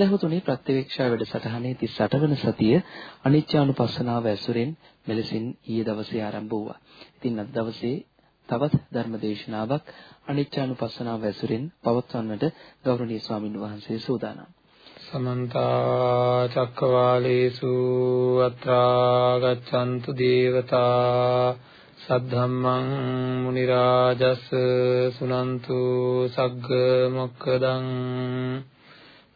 සදහතුනි ප්‍රත්‍යවේක්ෂා වැඩසටහනේ 38 වන සතිය අනිත්‍යානුපස්සනාව ඇසුරෙන් මෙලෙසින් ඊයේ දවසේ ආරම්භ වුණා. ඉතින් අද දවසේ තවත් ධර්ම දේශනාවක් අනිත්‍යානුපස්සනාව ඇසුරෙන් පවත්වන්නට ගෞරවනීය ස්වාමින් වහන්සේ සූදානම්. සමන්ත චක්කවාලේසු අත්‍රා ගච්ඡන්තු දේවතා සද්ධම්මං මුනි රාජස් සුනන්තු සග්ග මොක්කදං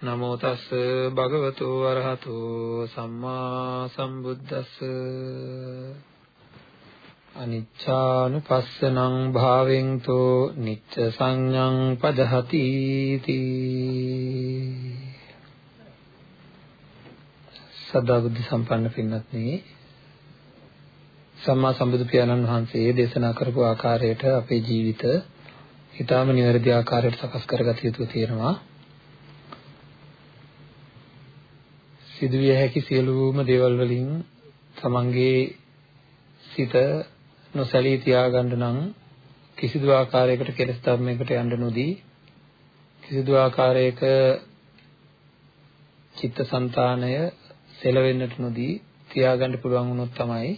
නමෝ තස් භගවතු වරහතු සම්මා සම්බුද්දස්ස අනිච්ඡානුපස්සනං භාවෙන් තෝ නිච්ච සංඥං පදහති තී සදා බුද්ධ සම්පන්න පින්වත්නි සම්මා සම්බුදු පියාණන් වහන්සේ දේශනා කරපු ආකාරයට අපේ ජීවිත ඊටාම නිවැරදි ආකාරයට සකස් කරගත යුතු තියෙනවා. සිදුවිය හැකි සියලුම දේවල් වලින් තමන්ගේ සිත නොසැලී තියාගන්න නම් කිසිදු ආකාරයකට කෙලස් ධර්මයකට යන්න නොදී කිසිදු ආකාරයක චිත්තසංතානය සෙලවෙන්නට නොදී තියාගන්න පුළුවන් වුණොත් තමයි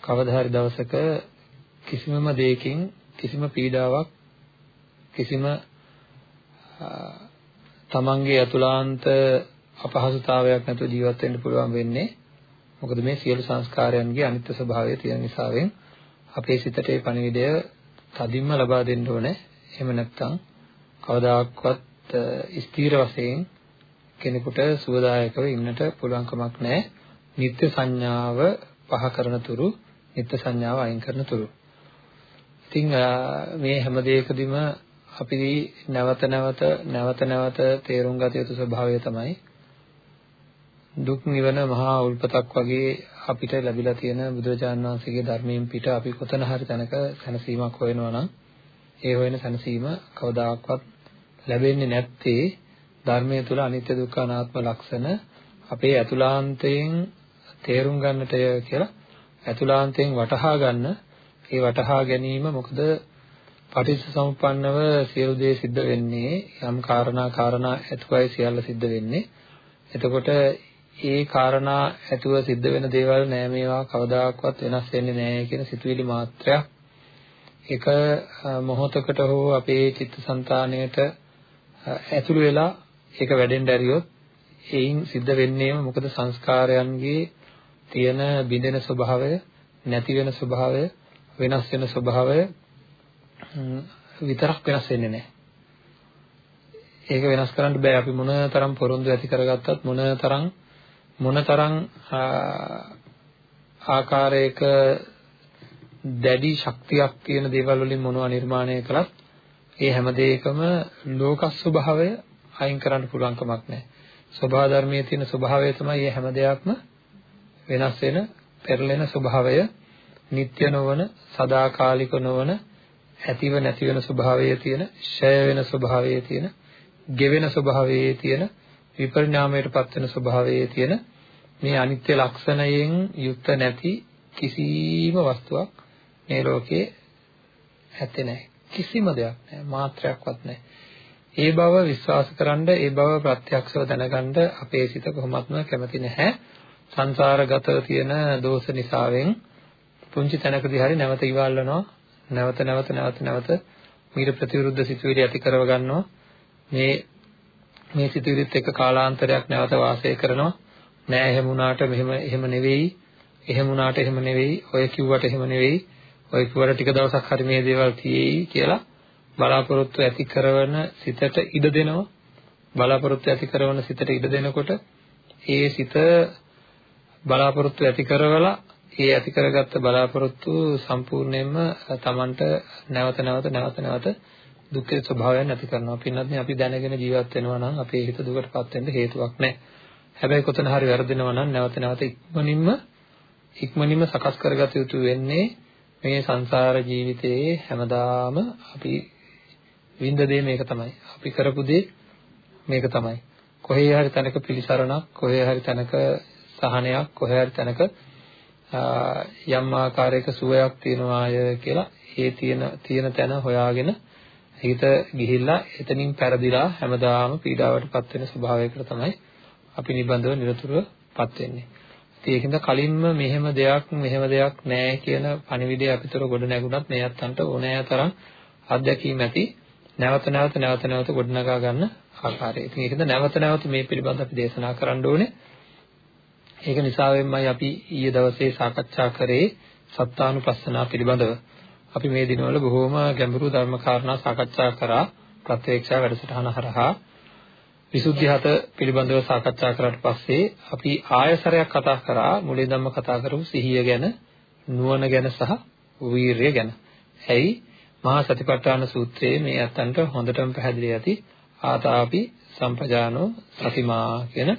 කවදා හරි දවසක කිසිමම දෙයකින් කිසිම පීඩාවක් කිසිම තමන්ගේ අතුලාන්ත අපහසුතාවයක් නැතුව ජීවත් වෙන්න පුළුවන් වෙන්නේ. මොකද මේ සියලු සංස්කාරයන්ගේ අනිත්‍ය ස්වභාවය තියෙන නිසාවෙන් අපේ සිතට ඒ පණිවිඩය තදින්ම ලබා දෙන්න ඕනේ. එහෙම නැත්නම් කවදාකවත් ස්ථීර වශයෙන් කෙනෙකුට සුවදායකව ඉන්නට පුළුවන් කමක් නැහැ. නිත්‍ය සංඥාව පහ කරන තුරු නිත්‍ය සංඥාව අයින් කරන තුරු. ඉතින් මේ හැම දෙයකදීම අපි නැවත නැවත නැවත නැවත තේරුම් ගත යුතු ස්වභාවය තමයි දුක් නිවන මහා උල්පතක් වගේ අපිට ලැබිලා තියෙන බුදුරජාණන් වහන්සේගේ ධර්මයෙන් පිට අපි කොතන හරි තැනක සැනසීමක් හොයනවා නම් ඒ හොයන සැනසීම කවදාකවත් ලැබෙන්නේ නැත්තේ ධර්මයේ තුල අනිත්‍ය දුක්ඛ අනාත්ම ලක්ෂණ අපේ ඇතුළාන්තයෙන් තේරුම් ගන්නට කියලා ඇතුළාන්තයෙන් වටහා ගන්න. ඒ වටහා ගැනීම මොකද? පටිච්චසමුප්පන්නව සියලු දේ සිද්ධ වෙන්නේ යම් කාරණා කාරණා ඇතුවයි සියල්ල සිද්ධ වෙන්නේ. එතකොට ඒ කාරණා ඇතුව සිද්ධ වෙන දේවල් නෑ මේවා කවදාකවත් වෙනස් වෙන්නේ නෑ කියන සිතුවිලි මාත්‍රයක් එක මොහොතකට හෝ අපේ චිත්තසංතානයට ඇතුළු වෙලා ඒක වැඩෙන්න ඇරියොත් එයින් සිද්ධ වෙන්නේම මොකද සංස්කාරයන්ගේ තියෙන බිඳෙන ස්වභාවය නැති වෙන ස්වභාවය වෙනස් වෙන ස්වභාවය විතරක් වෙනස් වෙන්නේ නැහැ. ඒක වෙනස් කරන්න බෑ අපි මොන තරම් පොරොන්දු ඇති කරගත්තත් මොන තරම් මොනතරම් ආකාරයක දැඩි ශක්තියක් තියෙන දේවල් වලින් මොනවා නිර්මාණය කළත් ඒ හැම දෙයකම ලෝක ස්වභාවය අයින් කරන්න පුළුවන් කමක් නැහැ. ස්වභාව ධර්මයේ තියෙන ස්වභාවය තමයි මේ හැම දෙයක්ම වෙනස් වෙන, පෙරලෙන ස්වභාවය, නিত্য නොවන, සදාකාලික නොවන, ඇතිව නැති වෙන ස්වභාවයේ තියෙන, ෂය වෙන ස්වභාවයේ තියෙන, ගෙවෙන ස්වභාවයේ තියෙන විපරිණාමයටපත් වෙන ස්වභාවයේ තියෙන මේ අනිත්‍ය ලක්ෂණයෙන් යුක්ත නැති කිසිම වස්තුවක් මේ ලෝකේ ඇත්තේ නැහැ. කිසිම දෙයක් නැහැ. මාත්‍රයක්වත් නැහැ. ඒ බව විශ්වාසකරනද ඒ බව ප්‍රත්‍යක්ෂව දැනගන්න අපේ සිත කොහොමත්ම කැමති නැහැ. සංසාරගතව තියෙන දෝෂ නිසාවෙන් පුංචි තැනකදී හරි නැවත ඉවල්වනවා. නැවත නැවත නැවත නැවත මීට ප්‍රතිවිරුද්ධ සිතුවිලි ඇති කරව ගන්නවා. මේ මේ සිතුවිලිත් එක්ක කාලාන්තරයක් නැවත වාසය කරනවා. නෑ එහෙම වුණාට මෙහෙම එහෙම නෙවෙයි. එහෙම වුණාට එහෙම නෙවෙයි. ඔය කිව්වට එහෙම නෙවෙයි. ඔය කිව්වට ටික දවසක් හරි මේ දේවල් තියෙයි කියලා බලාපොරොත්තු ඇති කරන සිතට ඉඩ දෙනවා. බලාපොරොත්තු ඇති කරන සිතට ඉඩ දෙනකොට ඒ සිත බලාපොරොත්තු ඇති කරවලා ඒ ඇති කරගත්ත බලාපොරොත්තු සම්පූර්ණයෙන්ම Tamanට නැවත නැවත නැවත නැවත දුක්ඛේ ස්වභාවයන් ඇති කරනවා. පින්නත් අපි දැනගෙන ජීවත් වෙනවා නම් අපේ හිත දුකටපත් වෙන්න හේතුවක් නැහැ. හැබැයි කොතන හරි වැරදෙනවා නම් නැවත නැවත ඉක්මනින්ම ඉක්මනින්ම සකස් කරගත යුතු වෙන්නේ මේ සංසාර ජීවිතයේ හැමදාම අපි විඳ දේ මේක තමයි. අපි කරපු දේ මේක තමයි. කොහේ හරි තැනක පිළිසරණක්, කොහේ හරි තැනක සහනයක්, කොහේ හරි තැනක යම් ආකාරයක සුවයක් තියනවාය කියලා ඒ තියෙන තියෙන තැන හොයාගෙන හිත ගිහිල්ලා එතනින් පෙරදිලා හැමදාම පීඩාවටපත් වෙන ස්වභාවයකට තමයි අපි නිබඳව නිරතුරුවපත් වෙන්නේ. ඉතින් ඒකින්ද කලින්ම මෙහෙම දෙයක් මෙහෙම දෙයක් නැහැ කියන පණිවිඩය අපිතර ගොඩ නැගුණත් මේ අත්තන්ට ඕනෑ තරම් අත්දැකීම් ඇති නැවත නැවත නැවත නැවත ගොඩනගා ගන්න ආකාරය. ඉතින් ඒකද නැවත නැවත මේ පිළිබඳව අපි දේශනා කරන්න ඕනේ. ඒක නිසාවෙන්මයි අපි ඊයේ දවසේ සාකච්ඡා කරේ සත්තානුපස්සනා පිළිබඳව. අපි මේ දිනවල බොහෝම ගැඹුරු ධර්ම කාරණා සාකච්ඡා කරා ප්‍රත්‍යක්ෂා වැඩසටහන හරහා විසුද්ධි හත පිළිබඳව සාකච්ඡා කරාට පස්සේ අපි ආයසරයක් කතා කරා මුලින් ධම්ම කතා කරමු සිහිය ගැන නුවණ ගැන සහ වීරිය ගැන. ඇයි මහා සතිපට්ඨාන සූත්‍රයේ මේ අතන්ට හොඳටම පැහැදිලි ඇති ආතාපි සම්පජානෝ සතිමා කියන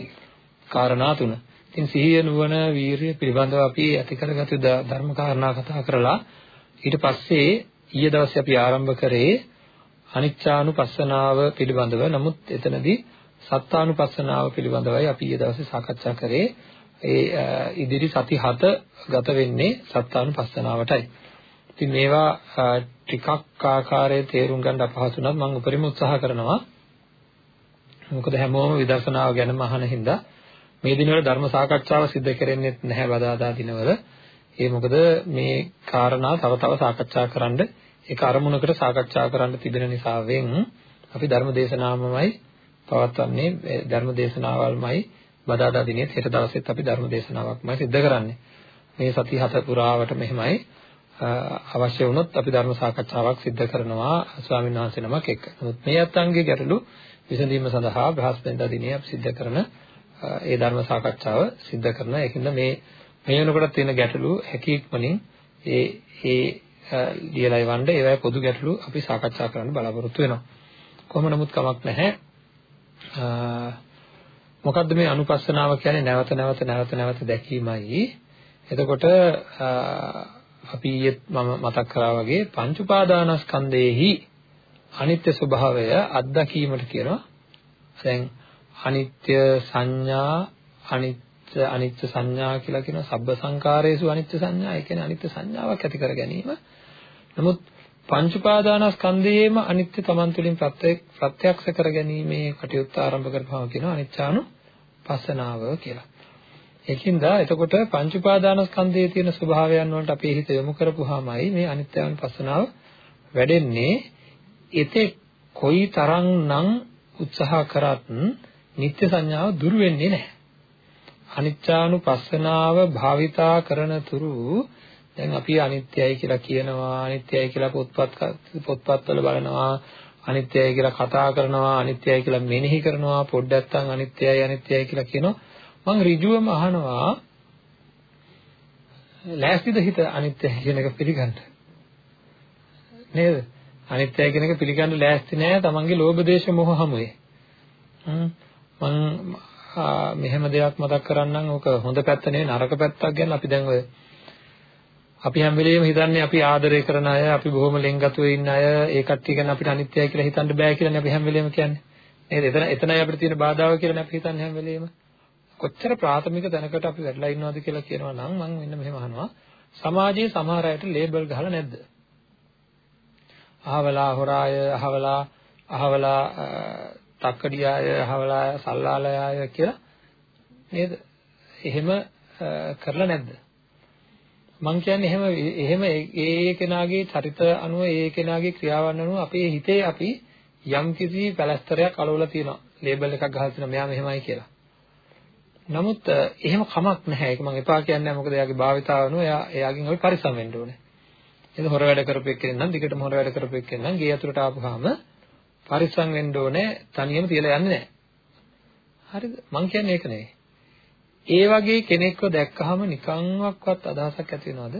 කාරණා තුන. ඉතින් සිහිය නුවණ වීරිය පිළිබඳව අපි ඇති කරගත්තු ධර්ම කාරණා කතා කරලා ඊට පස්සේ ඊයේ දවසේ අපි ආරම්භ කරේ අනිච්චානුපස්සනාව පිළිබඳව. නමුත් එතනදී සත්තානුපස්සනාව පිළිබඳවයි අපි ඊයේ දවසේ සාකච්ඡා කරේ. ඒ ඉදිරි සති 7 ගත වෙන්නේ සත්තානුපස්සනාවටයි. ඉතින් මේවා ටිකක් ආකාරයේ තේරුම් ගන්න අපහසු නම් මම උපරිම උත්සාහ කරනවා. මොකද හැමෝම විදර්ශනාව ගැනම අහන හින්දා මේ දිනවල ධර්ම සාකච්ඡාව සිදු කරෙන්නේ නැහැ බදාදා දිනවල. ඒ මොකද මේ කාරණා තව තව සාකච්ඡා කරන්න ඒක අරමුණකට සාකච්ඡා කරන්න තිබෙන නිසාවෙන් අපි ධර්ම දේශනාවමයි පවත්වන්නේ ධර්ම දේශනාවල්මයි බදාදා දිනේ හෙට දවසෙත් අපි ධර්ම දේශනාවක්මයි සිදු කරන්නේ. මේ සති හත පුරාවට මෙහෙමයි අවශ්‍ය වුණොත් අපි ධර්ම සාකච්ඡාවක් සිදු කරනවා ස්වාමීන් වහන්සේ නමක් එක්ක. නමුත් මේ අත්ංගයේ ගැටලු විසඳීම සඳහා බ්‍රහස්පතින්දා දිනේ අපි සිදු කරන ඒ ධර්ම සාකච්ඡාව සිදු කරනවා. ඒකින්ද මේ මේ වෙනකොට තියෙන ගැටලු හැකීක්මනින් ඒ ඒ ලියලා ඉවන්න ඒවයි පොදු ගැටලු අපි සාකච්ඡා කරන්න බලාපොරොත්තු වෙනවා. කොහොම නමුත් කමක් නැහැ. මොකද්ද මේ අනුපස්සනාව කියන්නේ නැවත නැවත නැවත නැවත දැකීමයි. එතකොට අපි මම මතක් කරා වගේ පංච උපාදානස්කන්ධයේහි අනිත්‍ය ස්වභාවය අත්දැකීමට කියනවා. දැන් අනිත්‍ය සංඥා අනිත්‍ය අනිත්‍ය සංඥා කියලා කියනවා සබ්බ සංකාරයේසු අනිත්‍ය සංඥා ඒ කියන්නේ අනිත්‍ය සංඥාවක් ඇති කර ගැනීම. නමුත් පංච උපාදානස්කන්ධයේම අනිත්‍ය තමන් තුළින් ප්‍රත්‍යක්ෂ කර ගැනීමේ කටයුත්ත ආරම්භ කරපුවම කියනවා අනිච්චානු පස්සනාව කියලා. ඒකින්ද එතකොට පංච උපාදානස්කන්ධයේ තියෙන ස්වභාවයන් වලට අපේ හිත යොමු කරපුවාමයි මේ අනිත්‍යානුපස්සනාව වැඩෙන්නේ. එතෙක් කොයි තරම්නම් උත්සාහ කරත් නිත්‍ය සංඥාව දුරු වෙන්නේ නැහැ. අනිත්‍යානුපස්සනාව භාවිතා කරන තුරු දැන් අපි අනිත්‍යයි කියලා කියනවා අනිත්‍යයි කියලා පොත්පත් පොත්පත්වල බලනවා අනිත්‍යයි කියලා කතා කරනවා අනිත්‍යයි කියලා මෙනෙහි කරනවා පොඩ්ඩක් නැත්නම් අනිත්‍යයි අනිත්‍යයි කියලා කියනවා. මම ඍජුවම අහනවා ලෑස්තිද හිත අනිත්‍ය කියන එක පිළිගන්න? නේද? අනිත්‍යයි කියන එක පිළිගන්න ලෑස්ති නෑ තමන්ගේ ලෝභ දේශ මොහ හැමුවේ. මම මෙහෙම දෙයක් මතක් කරන්නම්. ඕක හොඳ පැත්ත නෙවෙයි නරක පැත්තක් ගැන. අපි දැන් ඔය අපි හැම වෙලෙම හිතන්නේ අපි ආදරය කරන අය අපි බොහොම ලෙන්ගතුව ඉන්න අය. ඒ කට්ටිය ගැන අපිට අනිත්‍යයි කියලා හිතන්න බෑ කියලානේ අපි හැම වෙලෙම කියන්නේ. නේද? එතන එතනයි අපිට තියෙන බාධාව කියලා අපි හිතන්නේ හැම වෙලෙම. කොච්චර ප්‍රාථමික තැනකට අපි වැඩලා ඉන්නවද කියලා කියනවා නම් මම මෙන්න මෙහෙම අහනවා. සමාජයේ සමහර අයට ලේබල් ගහලා නැද්ද? අහවලා හොරාය, අහවලා අහවලා තක්කඩියාය, අහවලා සල්ලාලයාය කියලා නේද? එහෙම කරලා නැද්ද? මං කියන්නේ එහෙම එහෙම ඒ ඒ කෙනාගේ චරිත අනුව ඒ කෙනාගේ ක්‍රියාවන් අනුව අපේ හිතේ අපි යම් කිසි පැලස්තරයක් අලවලා තියෙනවා. ලේබල් එකක් ගහලා තියෙනවා මෙයා මෙහෙමයි කියලා. නමුත් එහෙම කමක් නැහැ. ඒක මම එපා කියන්නේ නැහැ. මොකද එයාගේ භාවිතාව අනුව එයා එයාගෙන් අපි පරිස්සම් වෙන්න ඕනේ. එහෙනම් හොර වැඩ කරපු එක්කෙනෙක් නම් දිගටම හොර වැඩ කරපු එක්කෙනෙක් නම් ගේ අතුරට ආපුවාම පරිස්සම් වෙන්න ඕනේ. තනියම තියලා යන්නේ නැහැ. හරිද? මං කියන්නේ ඒක නෙවෙයි. ඒ වගේ කෙනෙක්ව දැක්කහම නිකන්වත් අදහසක් ඇති වෙනවද?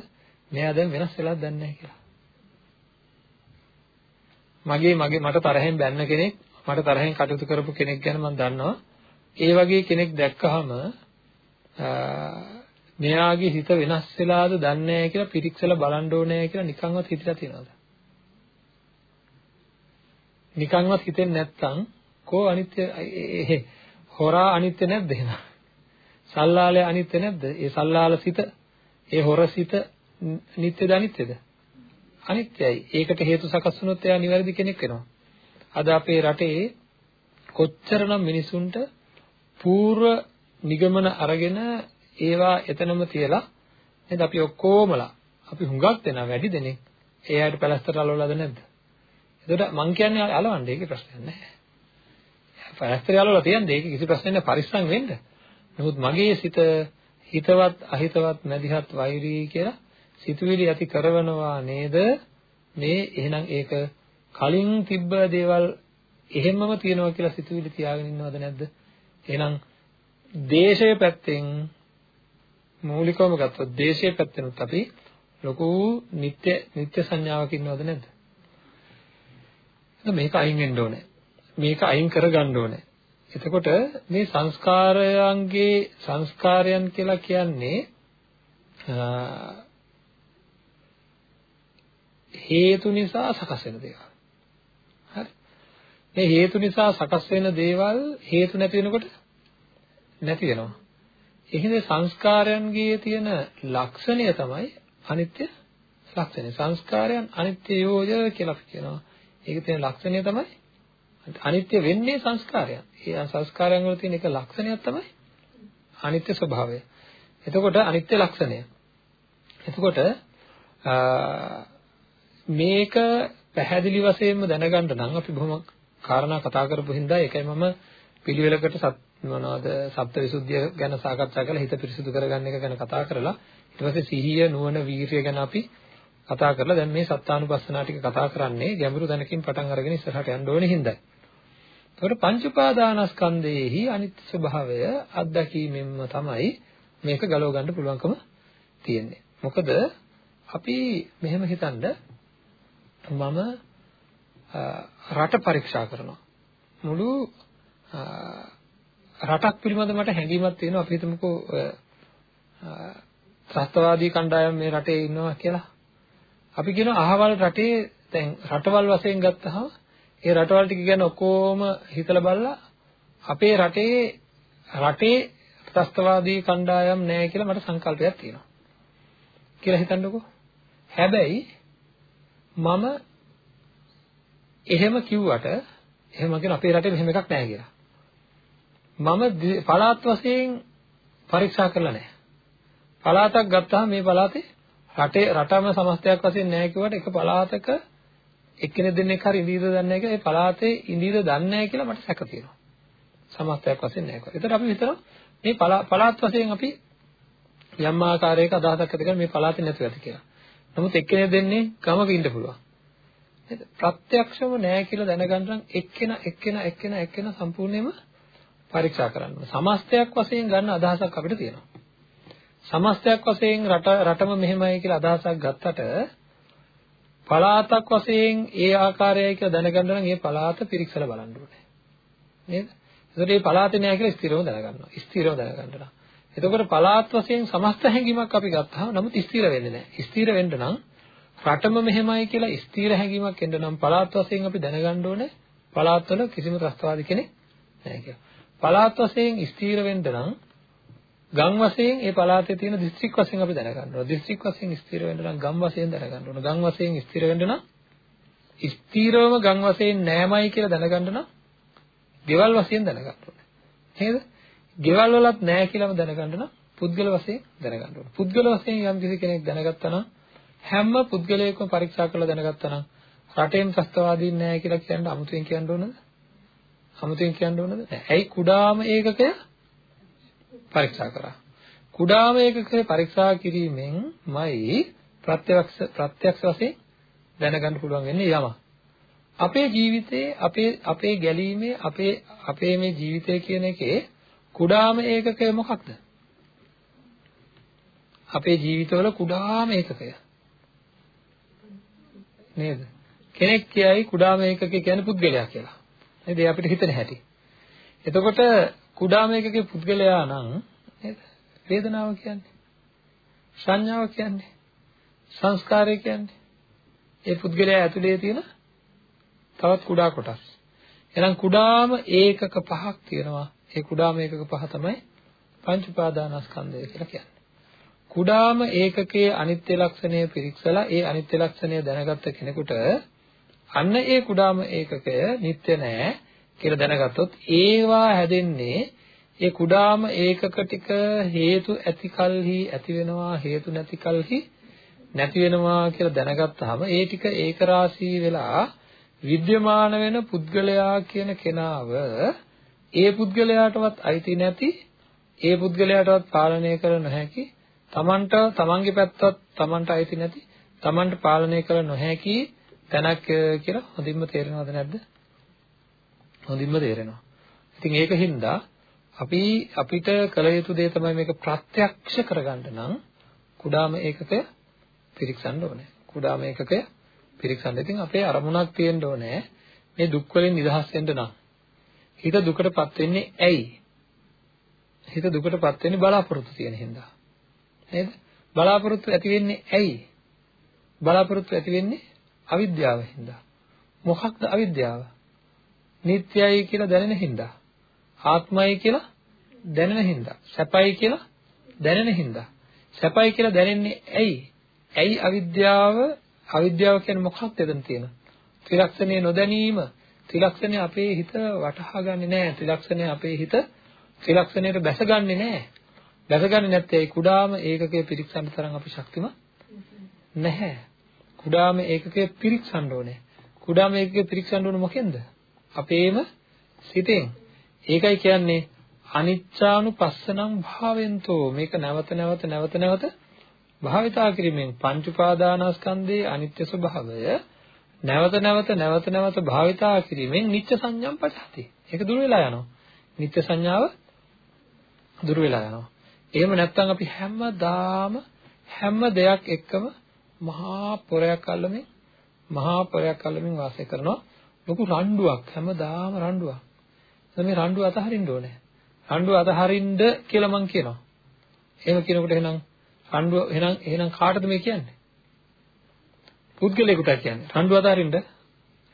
මෙයා දැන් වෙනස් වෙලාද දන්නේ නැහැ කියලා. මගේ මගේ මට තරහෙන් බැන්න කෙනෙක් මට තරහෙන් කටයුතු කරපු කෙනෙක් ගැන මම දන්නවා ඒ වගේ කෙනෙක් දැක්කහම මෙයාගේ හිත වෙනස් වෙලාද දන්නේ නැහැ කියලා පිරික්සලා බලන්න ඕනේ කියලා නිකන්වත් හිතලා තියනවද? නිකන්වත් හිතෙන්නේ නැත්තම් කෝ අනිත්‍ය හොරා අනිත්‍ය නැද්ද එහෙනම්? සල්ලාලය අනිත්‍ය නැද්ද? ඒ සල්ලාල සිත, ඒ හොර සිත නිට්ටයද අනිත්‍යද? අනිත්‍යයි. ඒකට හේතු සකස් වුණොත් එයා නිවැරදි කෙනෙක් වෙනවා. අද අපේ රටේ කොච්චරනම් මිනිසුන්ට పూర్ව නිගමන අරගෙන ඒවා එතනම තියලා නේද අපි ඔක්කොමලා අපි හුඟක් දෙනා වැඩි දෙනෙක් ඒ අයට පැලස්තර අලවලාද නැද්ද? එතකොට මං කියන්නේ අලවන්න ඒකේ ප්‍රශ්නයක් නැහැ. පැලස්තර අලවලා තියන්නේ ඒක කිසි ප්‍රශ්නයක් නැහැ පරිස්සම් වෙන්න. නමුත් මගේ සිත හිතවත් අහිතවත් මැදිහත් වෛරී කියලා සිතුවිලි ඇති කරවනවා නේද? මේ එහෙනම් ඒක කලින් තිබ්බ දේවල් එහෙමම තියනවා කියලා සිතුවිලි තියාගෙන ඉන්නවද නැද්ද? එහෙනම් දේශයේ පැත්තෙන් මූලිකවම ගත්තොත් දේශයේ පැත්තෙනුත් අපි ලොකු නිත්‍ය නිත්‍ය සංඥාවක් ඉන්නවද නැද්ද? මේක අයින් වෙන්න ඕනේ. මේක අයින් කරගන්න ඕනේ. එතකොට මේ සංස්කාරයන්ගේ සංස්කාරයන් කියලා කියන්නේ හේතු නිසා සකස් වෙන දේවල්. හරි. මේ හේතු නිසා සකස් වෙන දේවල් හේතු නැති වෙනකොට නැති වෙනවා. එහෙනම් සංස්කාරයන්ගේ තියෙන ලක්ෂණය තමයි අනිත්‍ය ලක්ෂණය. සංස්කාරයන් අනිත්‍යයෝය කියලා අපි කියනවා. ඒකේ තියෙන ලක්ෂණය තමයි අනිත්‍ය වෙන්නේ සංස්කාරයන්. ඒ සංස්කාරයන් වල තියෙන එක ලක්ෂණයක් තමයි අනිත්‍ය ස්වභාවය. එතකොට අනිත්‍ය ලක්ෂණය. එතකොට මේක පැහැදිලි වශයෙන්ම දැනගන්න නම් අපි බොහොම කාරණා කතා කරපු හින්දා ඒකයි මම පිළිවෙලකට මොනවද සප්තවිසුද්ධිය ගැන සාකච්ඡා කරලා හිත පිරිසිදු කරගන්න එක ගැන කතා කරලා ඊට පස්සේ සිහිය නුවණ වීරිය ගැන අපි කතා කරලා දැන් මේ සත්තානුපස්සනා ටික කතා කරන්නේ ගැඹුරු දැනකින් පටන් අරගෙන ඉස්සරහට යන්න ඕනේ හින්දායි. ඒකට පංච උපාදානස්කන්ධයේහි අනිත්‍ය ස්වභාවය අත්දැකීමෙන්ම තමයි මේක ගලව ගන්න පුළුවන්කම තියෙන්නේ. මොකද අපි මෙහෙම හිතනද මම රට පරීක්ෂා කරනවා. මුළු රටක් පිළිබඳ මට හැඟීමක් තියෙනවා අපි හිතමුකෝ ත්‍රස්තවාදී කණ්ඩායම් මේ රටේ ඉන්නවා කියලා. අපි කියනවා අහවල් රටේ දැන් රටවල් වශයෙන් ගත්තහම ඒ රටවල් ටික ගැන ඔක්කොම හිතලා බලලා අපේ රටේ රටේ ත්‍රස්තවාදී කණ්ඩායම් නැහැ කියලා මට සංකල්පයක් තියෙනවා. කියලා හිතන්නකෝ. හැබැයි මම එහෙම කිව්වට එහෙම කියන අපේ රටේ මෙහෙම එකක් නැහැ කියලා. මම පළාත් වශයෙන් පරීක්ෂා කරලා නැහැ. පළාතක් ගත්තාම මේ පළාතේ රටේ රටම සමස්තයක් වශයෙන් නැහැ කිව්වට එක පළාතක එක්කෙනෙක් දෙන්නෙක් හරි ඉඳීද දන්නේ නැහැ කියලා ඒ පළාතේ ඉඳීද දන්නේ නැහැ කියලා මට සැක තියෙනවා. සමස්තයක් වශයෙන් නැහැ කියලා. ඒතර අපි හිතනවා මේ පළාත් වශයෙන් අපි යම් ආකාරයක අදහසක් ඇති කරලා මේ පළාතේ නැතුව ඇති කියලා. නමුත් එක්කෙනෙක් දෙන්නේ ගමක ඉන්න පුළුවන්. නේද? ප්‍රත්‍යක්ෂව නැහැ කියලා දැනගන්න නම් එක්කෙන එක්කෙන එක්කෙන එක්කෙන සම්පූර්ණයෙන්ම පරීක්ෂා කරන්න ඕනේ. සමස්තයක් වශයෙන් ගන්න අදහසක් අපිට තියෙනවා. සමස්තයක් වශයෙන් රට රටම මෙහෙමයි කියලා අදහසක් ගත්තට පළාතක් වශයෙන් ඒ ආකාරයයි කියලා දැනගන්න නම් ඒ පළාත පිරික්සලා බලන්න ඕනේ. නේද? එතකොට මේ පළාතේ නෑ කියලා ස්ථිරව දැනගන්නවා. ස්ථිරව දැනගන්න නම්. එතකොට පළාත් වශයෙන් සමස්ත හැඟීමක් අපි ගත්තාම නමුත් ස්ථිර වෙන්නේ නෑ. ස්ථිර වෙන්න නම් රටම මෙහෙමයි කියලා ස්ථිර හැඟීමක් එන්න නම් පළාත් වශයෙන් අපි දැනගන්න ඕනේ පළාත්වල කිසිම ත්‍රස්තවාදී කෙනෙක් නැහැ කියලා. පළාත් වශයෙන් ස්ථිර වෙන්න නම් ගම් වශයෙන් ඒ පළාතේ තියෙන දිස්ත්‍රික් වශයෙන් අපි දැනගන්න ඕනේ. දිස්ත්‍රික් වශයෙන් ස්ථිර වෙන්න නම් ගම් වශයෙන් දැනගන්න ඕනේ. ගම් වශයෙන් ස්ථිර වෙන්න නම් ස්ථිරවම ගම් වශයෙන් නෑමයි කියලා දැනගන්න නම් ගෙවල් වශයෙන් දැනගන්න ඕනේ. නේද? ගෙවල් වලත් නෑ කියලාම දැනගන්න නම් පුද්ගල වශයෙන් දැනගන්න ඕනේ. පුද්ගල වශයෙන් යම් කිසි කෙනෙක් දැනගත්තා නම් හැම පුද්ගලයෙක්ම පරීක්ෂා කරලා දැනගත්තා නම් රටේම ත්‍ස්තවාදීන් නෑ කියලා කියන්න අමුතුවෙන් කියන්න ඕනද? අමුතුවෙන් කියන්න ඕනද? නෑ. ඇයි කුඩාම ඒකකය පරීක්ෂා කරා. කුඩාම ඒකකය පරීක්ෂා කිරීමෙන්මයි ප්‍රත්‍යක්ෂ ප්‍රත්‍යක්ෂ වශයෙන් දැනගන්න පුළුවන් වෙන්නේ යම. අපේ ජීවිතේ අපේ අපේ ගැලීමේ අපේ අපේ මේ ජීවිතය කියන එකේ කුඩාම ඒකකය මොකක්ද? අපේ ජීවිතවල කුඩාම ඒකකය. නේද? කෙනෙක් කියයි කුඩාම ඒකකය කියන්නේ පුද්ගලයා කියලා. නේද? ඒ අපිට හිතෙන හැටි. එතකොට කුඩාම එකකේ පුද්ගලයා නම් නේද? වේදනාව කියන්නේ. සංඥාව කියන්නේ. සංස්කාරය කියන්නේ. ඒ පුද්ගලයා ඇතුලේ තියෙන තවත් කුඩා කොටස්. එහෙනම් කුඩාම ඒකක පහක් තියෙනවා. ඒ කුඩාම ඒකක පහ තමයි පංච උපාදානස්කන්ධය කියලා කියන්නේ. කුඩාම ඒකකයේ අනිත්‍ය ලක්ෂණය පිරික්සලා ඒ අනිත්‍ය ලක්ෂණය දැනගත්ත කෙනෙකුට අන්න ඒ කුඩාම ඒකකය නිට්ටය නෑ කියලා දැනගත්තොත් ඒවා හැදෙන්නේ ඒ කුඩාම ඒකක ටික හේතු ඇති කලෙහි ඇති වෙනවා හේතු නැති කලෙහි නැති වෙනවා කියලා දැනගත්තාම ඒ ටික ඒක රාශී වෙලා විද්‍යමාන වෙන පුද්ගලයා කියන කෙනාව ඒ පුද්ගලයාටවත් අයිති නැති ඒ පුද්ගලයාටවත් පාලනය කර නොහැකි තමන්ට තමන්ගේ පැත්තවත් තමන්ට අයිති නැති තමන්ට පාලනය කර නොහැකි තැනක් කියලා හොඳින්ම තේරෙනවද නැද්ද? හොඳින්ම තේරෙනවා. ඉතින් ඒකින්ද අපි අපිට කළ යුතු දේ තමයි මේක ප්‍රත්‍යක්ෂ කරගන්න නම් කුඩාම ඒකකය පිරික්සන්න ඕනේ. කුඩාම ඒකකය පිරික්සන්න. ඉතින් අපේ අරමුණක් තියෙන්න ඕනේ මේ දුක් වලින් නිදහස් වෙන්න නම්. හිත දුකටපත් වෙන්නේ ඇයි? හිත දුකටපත් වෙන්නේ බලාපොරොත්තු තියෙන හින්දා. නේද? බලාපොරොත්තු ඇති වෙන්නේ ඇයි? බලාපොරොත්තු ඇති වෙන්නේ අවිද්‍යාව හින්දා. මොකක්ද අවිද්‍යාව? නිට්ටයයි කියලා දැනෙන හින්දා. ආත්මයි කියලා දැනෙන හින්දා. සැපයි කියලා දැනෙන හින්දා. සැපයි කියලා දැනෙන්නේ ඇයි? ඇයි අවිද්‍යාව අවිද්‍යාව කියන්නේ මොකක්ද එතන තියෙන? ත්‍රිලක්ෂණය නොදැනීම. ත්‍රිලක්ෂණය අපේ හිත වටහා ගන්නේ නැහැ. ත්‍රිලක්ෂණය අපේ හිත ත්‍රිලක්ෂණයට බැසගන්නේ නැහැ. බැසගන්නේ නැත්තේ ඒ කුඩාම ඒකකයේ පිරික්සන්න තරම් අපි ශක්තිමත් නැහැ. කුඩාම ඒකකයේ පිරික්සන්න ඕනේ. කුඩාම ඒකකයේ පිරික්සන්න ඕනේ මොකෙන්ද? අපේම සිතෙන්. ඒකයි කියන්නේ අනිච්චානුපස්සනං භාවෙන්තෝ මේක නැවත නැවත නැවත නැවත භාවිතා කිරීමෙන් පංච උපාදානස්කන්ධයේ අනිත්‍ය ස්වභාවය නැවත නැවත නැවත නැවත භාවිතා කිරීමෙන් නිත්‍ය සංඥම් පටහති. ඒක දුර වෙලා යනවා. නිත්‍ය සංඥාව දුර වෙලා යනවා. එහෙම නැත්නම් අපි හැමදාම හැම දෙයක් එක්කම මහා පොරයක් අල්ලමින් මහා පොරයක් අල්ලමින් වාසය කරනවා. ලොකු රණ්ඩුවක් හැමදාම රණ්ඩුවක්. දැන් මේ රණ්ඩුව අතහරින්න ඕනේ. රණ්ඩුව අතහරින්න කියලා මං කියනවා. එහෙම කියනකොට එහෙනම් රණ්ඩුව එහෙනම් එහෙනම් කාටද මේ කියන්නේ? පුද්ගලයෙකුට කියන්නේ. රණ්ඩුව අතහරින්න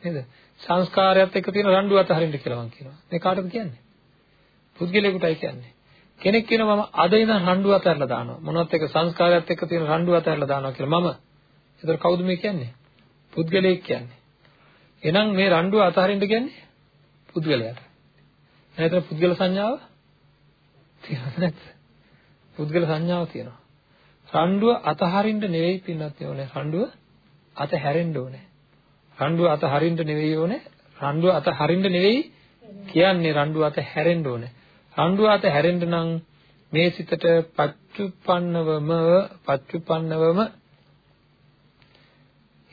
නේද? සංස්කාරයත් එක්ක තියෙන රණ්ඩුව අතහරින්න කියලා මං කියනවා. මේ කාටද කියන්නේ? පුද්ගලයෙකුටයි කියන්නේ. කෙනෙක් කියනවා මම අද ඉඳන් රණ්ඩුව අතහැරලා දානවා. මොනවත් එක්ක සංස්කාරයත් එක්ක තියෙන රණ්ඩුව අතහැරලා දානවා කියලා මම. ඒතර කවුද මේ කියන්නේ? පුද්ගලයෙක් කියන්නේ. එහෙනම් මේ රණ්ඩුව අතහරින්න කියන්නේ පුද්ගලයාට. එහෙනම් පුද්ගල සංඥාව තියෙනවද නැද්ද? පුද්ගල සංඥාව තියෙනවා. රණ්ඩුව අතහරින්න නෙවෙයි පින්නත් ඕනේ. රණ්ඩුව අතහැරෙන්න ඕනේ. රණ්ඩුව අතහරින්න නෙවෙයි ඕනේ. රණ්ඩුව අතහරින්න නෙවෙයි කියන්නේ රණ්ඩුව අතහැරෙන්න ඕනේ. රණ්ඩුව අතහැරෙන්න නම් මේ සිතට පච්චුප්පන්නවම පච්චුප්පන්නවම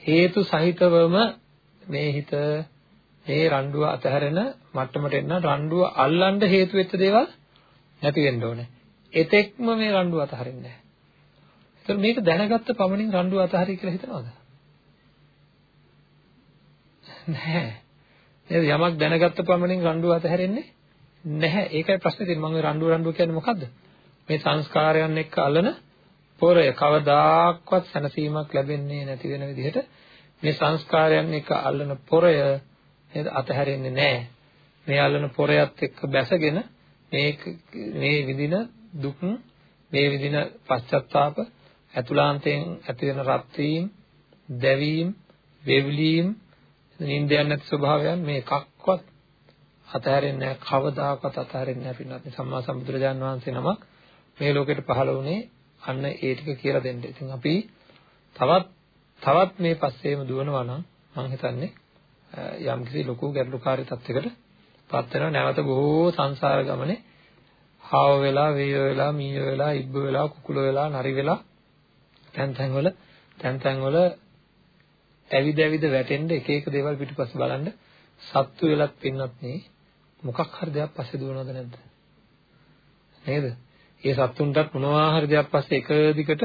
හේතු සහිතවම මේ හිත මේ රණ්ඩුව අතහැරෙන මට්ටමට එන්න රණ්ඩුව අල්ලන්න හේතු වෙච්ච දේවල් නැති වෙන්න ඕනේ. එතෙක්ම මේ රණ්ඩුව අතහරින්නේ නැහැ. ඒතර මේක දැනගත්ත පමණින් රණ්ඩුව අතහරි කියලා හිතනවද? නැහැ. නේද? යමක් දැනගත්ත පමණින් රණ්ඩුව අතහැරෙන්නේ නැහැ. ඒකයි ප්‍රශ්නේ තියෙන්නේ. මම රණ්ඩුව රණ්ඩුව කියන්නේ මොකද්ද? මේ සංස්කාරයන් එක්ක අල්ලන පොරය කවදාක්වත් සැනසීමක් ලැබෙන්නේ නැති වෙන විදිහට මේ සංස්කාරයන් එක්ක අල්ලන පොරය නේද අතහැරෙන්නේ නැහැ. මේ අල්ලන පොරයත් එක්ක බැසගෙන මේ මේ විදින දුක් මේ විදින පශ්චත්තාප ඇතුළාන්තයෙන් ඇති වෙන රත් වීම, දැවීම, වේවිලීම්, නිින්දයන් නැති ස්වභාවයන් මේ එකක්වත් අතහැරෙන්නේ නැහැ. කවදාකවත් අතහැරෙන්නේ නැහැ පින්වත්නි. සම්මා සම්බුදුරජාන් වහන්සේ නමක් මේ ලෝකෙට පහළ වුණේ අන්න ඒ ටික කියලා දෙන්න. ඉතින් අපි තවත් තවත් මේ පස්සේම දුවනවා නම් මම හිතන්නේ යම්කිසි ලොකු ගැටලුකාරී තත්යකට පත් වෙනවා. නැවත බොහෝ සංසාර ගමනේ හාව වෙලා, වේය වෙලා, මීය වෙලා, ඉබ්බ වෙලා, කුකුල වෙලා, නරි වෙලා තැන් තැන් වල තැන් තැන් වල ඇවිද ඇවිද වැටෙන්න එක එක දේවල් පිටුපස්ස බලන්න සත්තු වෙලත් පින්නත් නේ මොකක් හරි දෙයක් පස්සේ දුවනවද නැද්ද නේද ඒ සත්තුන්ටත් මොනවා හරි දෙයක් පස්සේ එක දිගට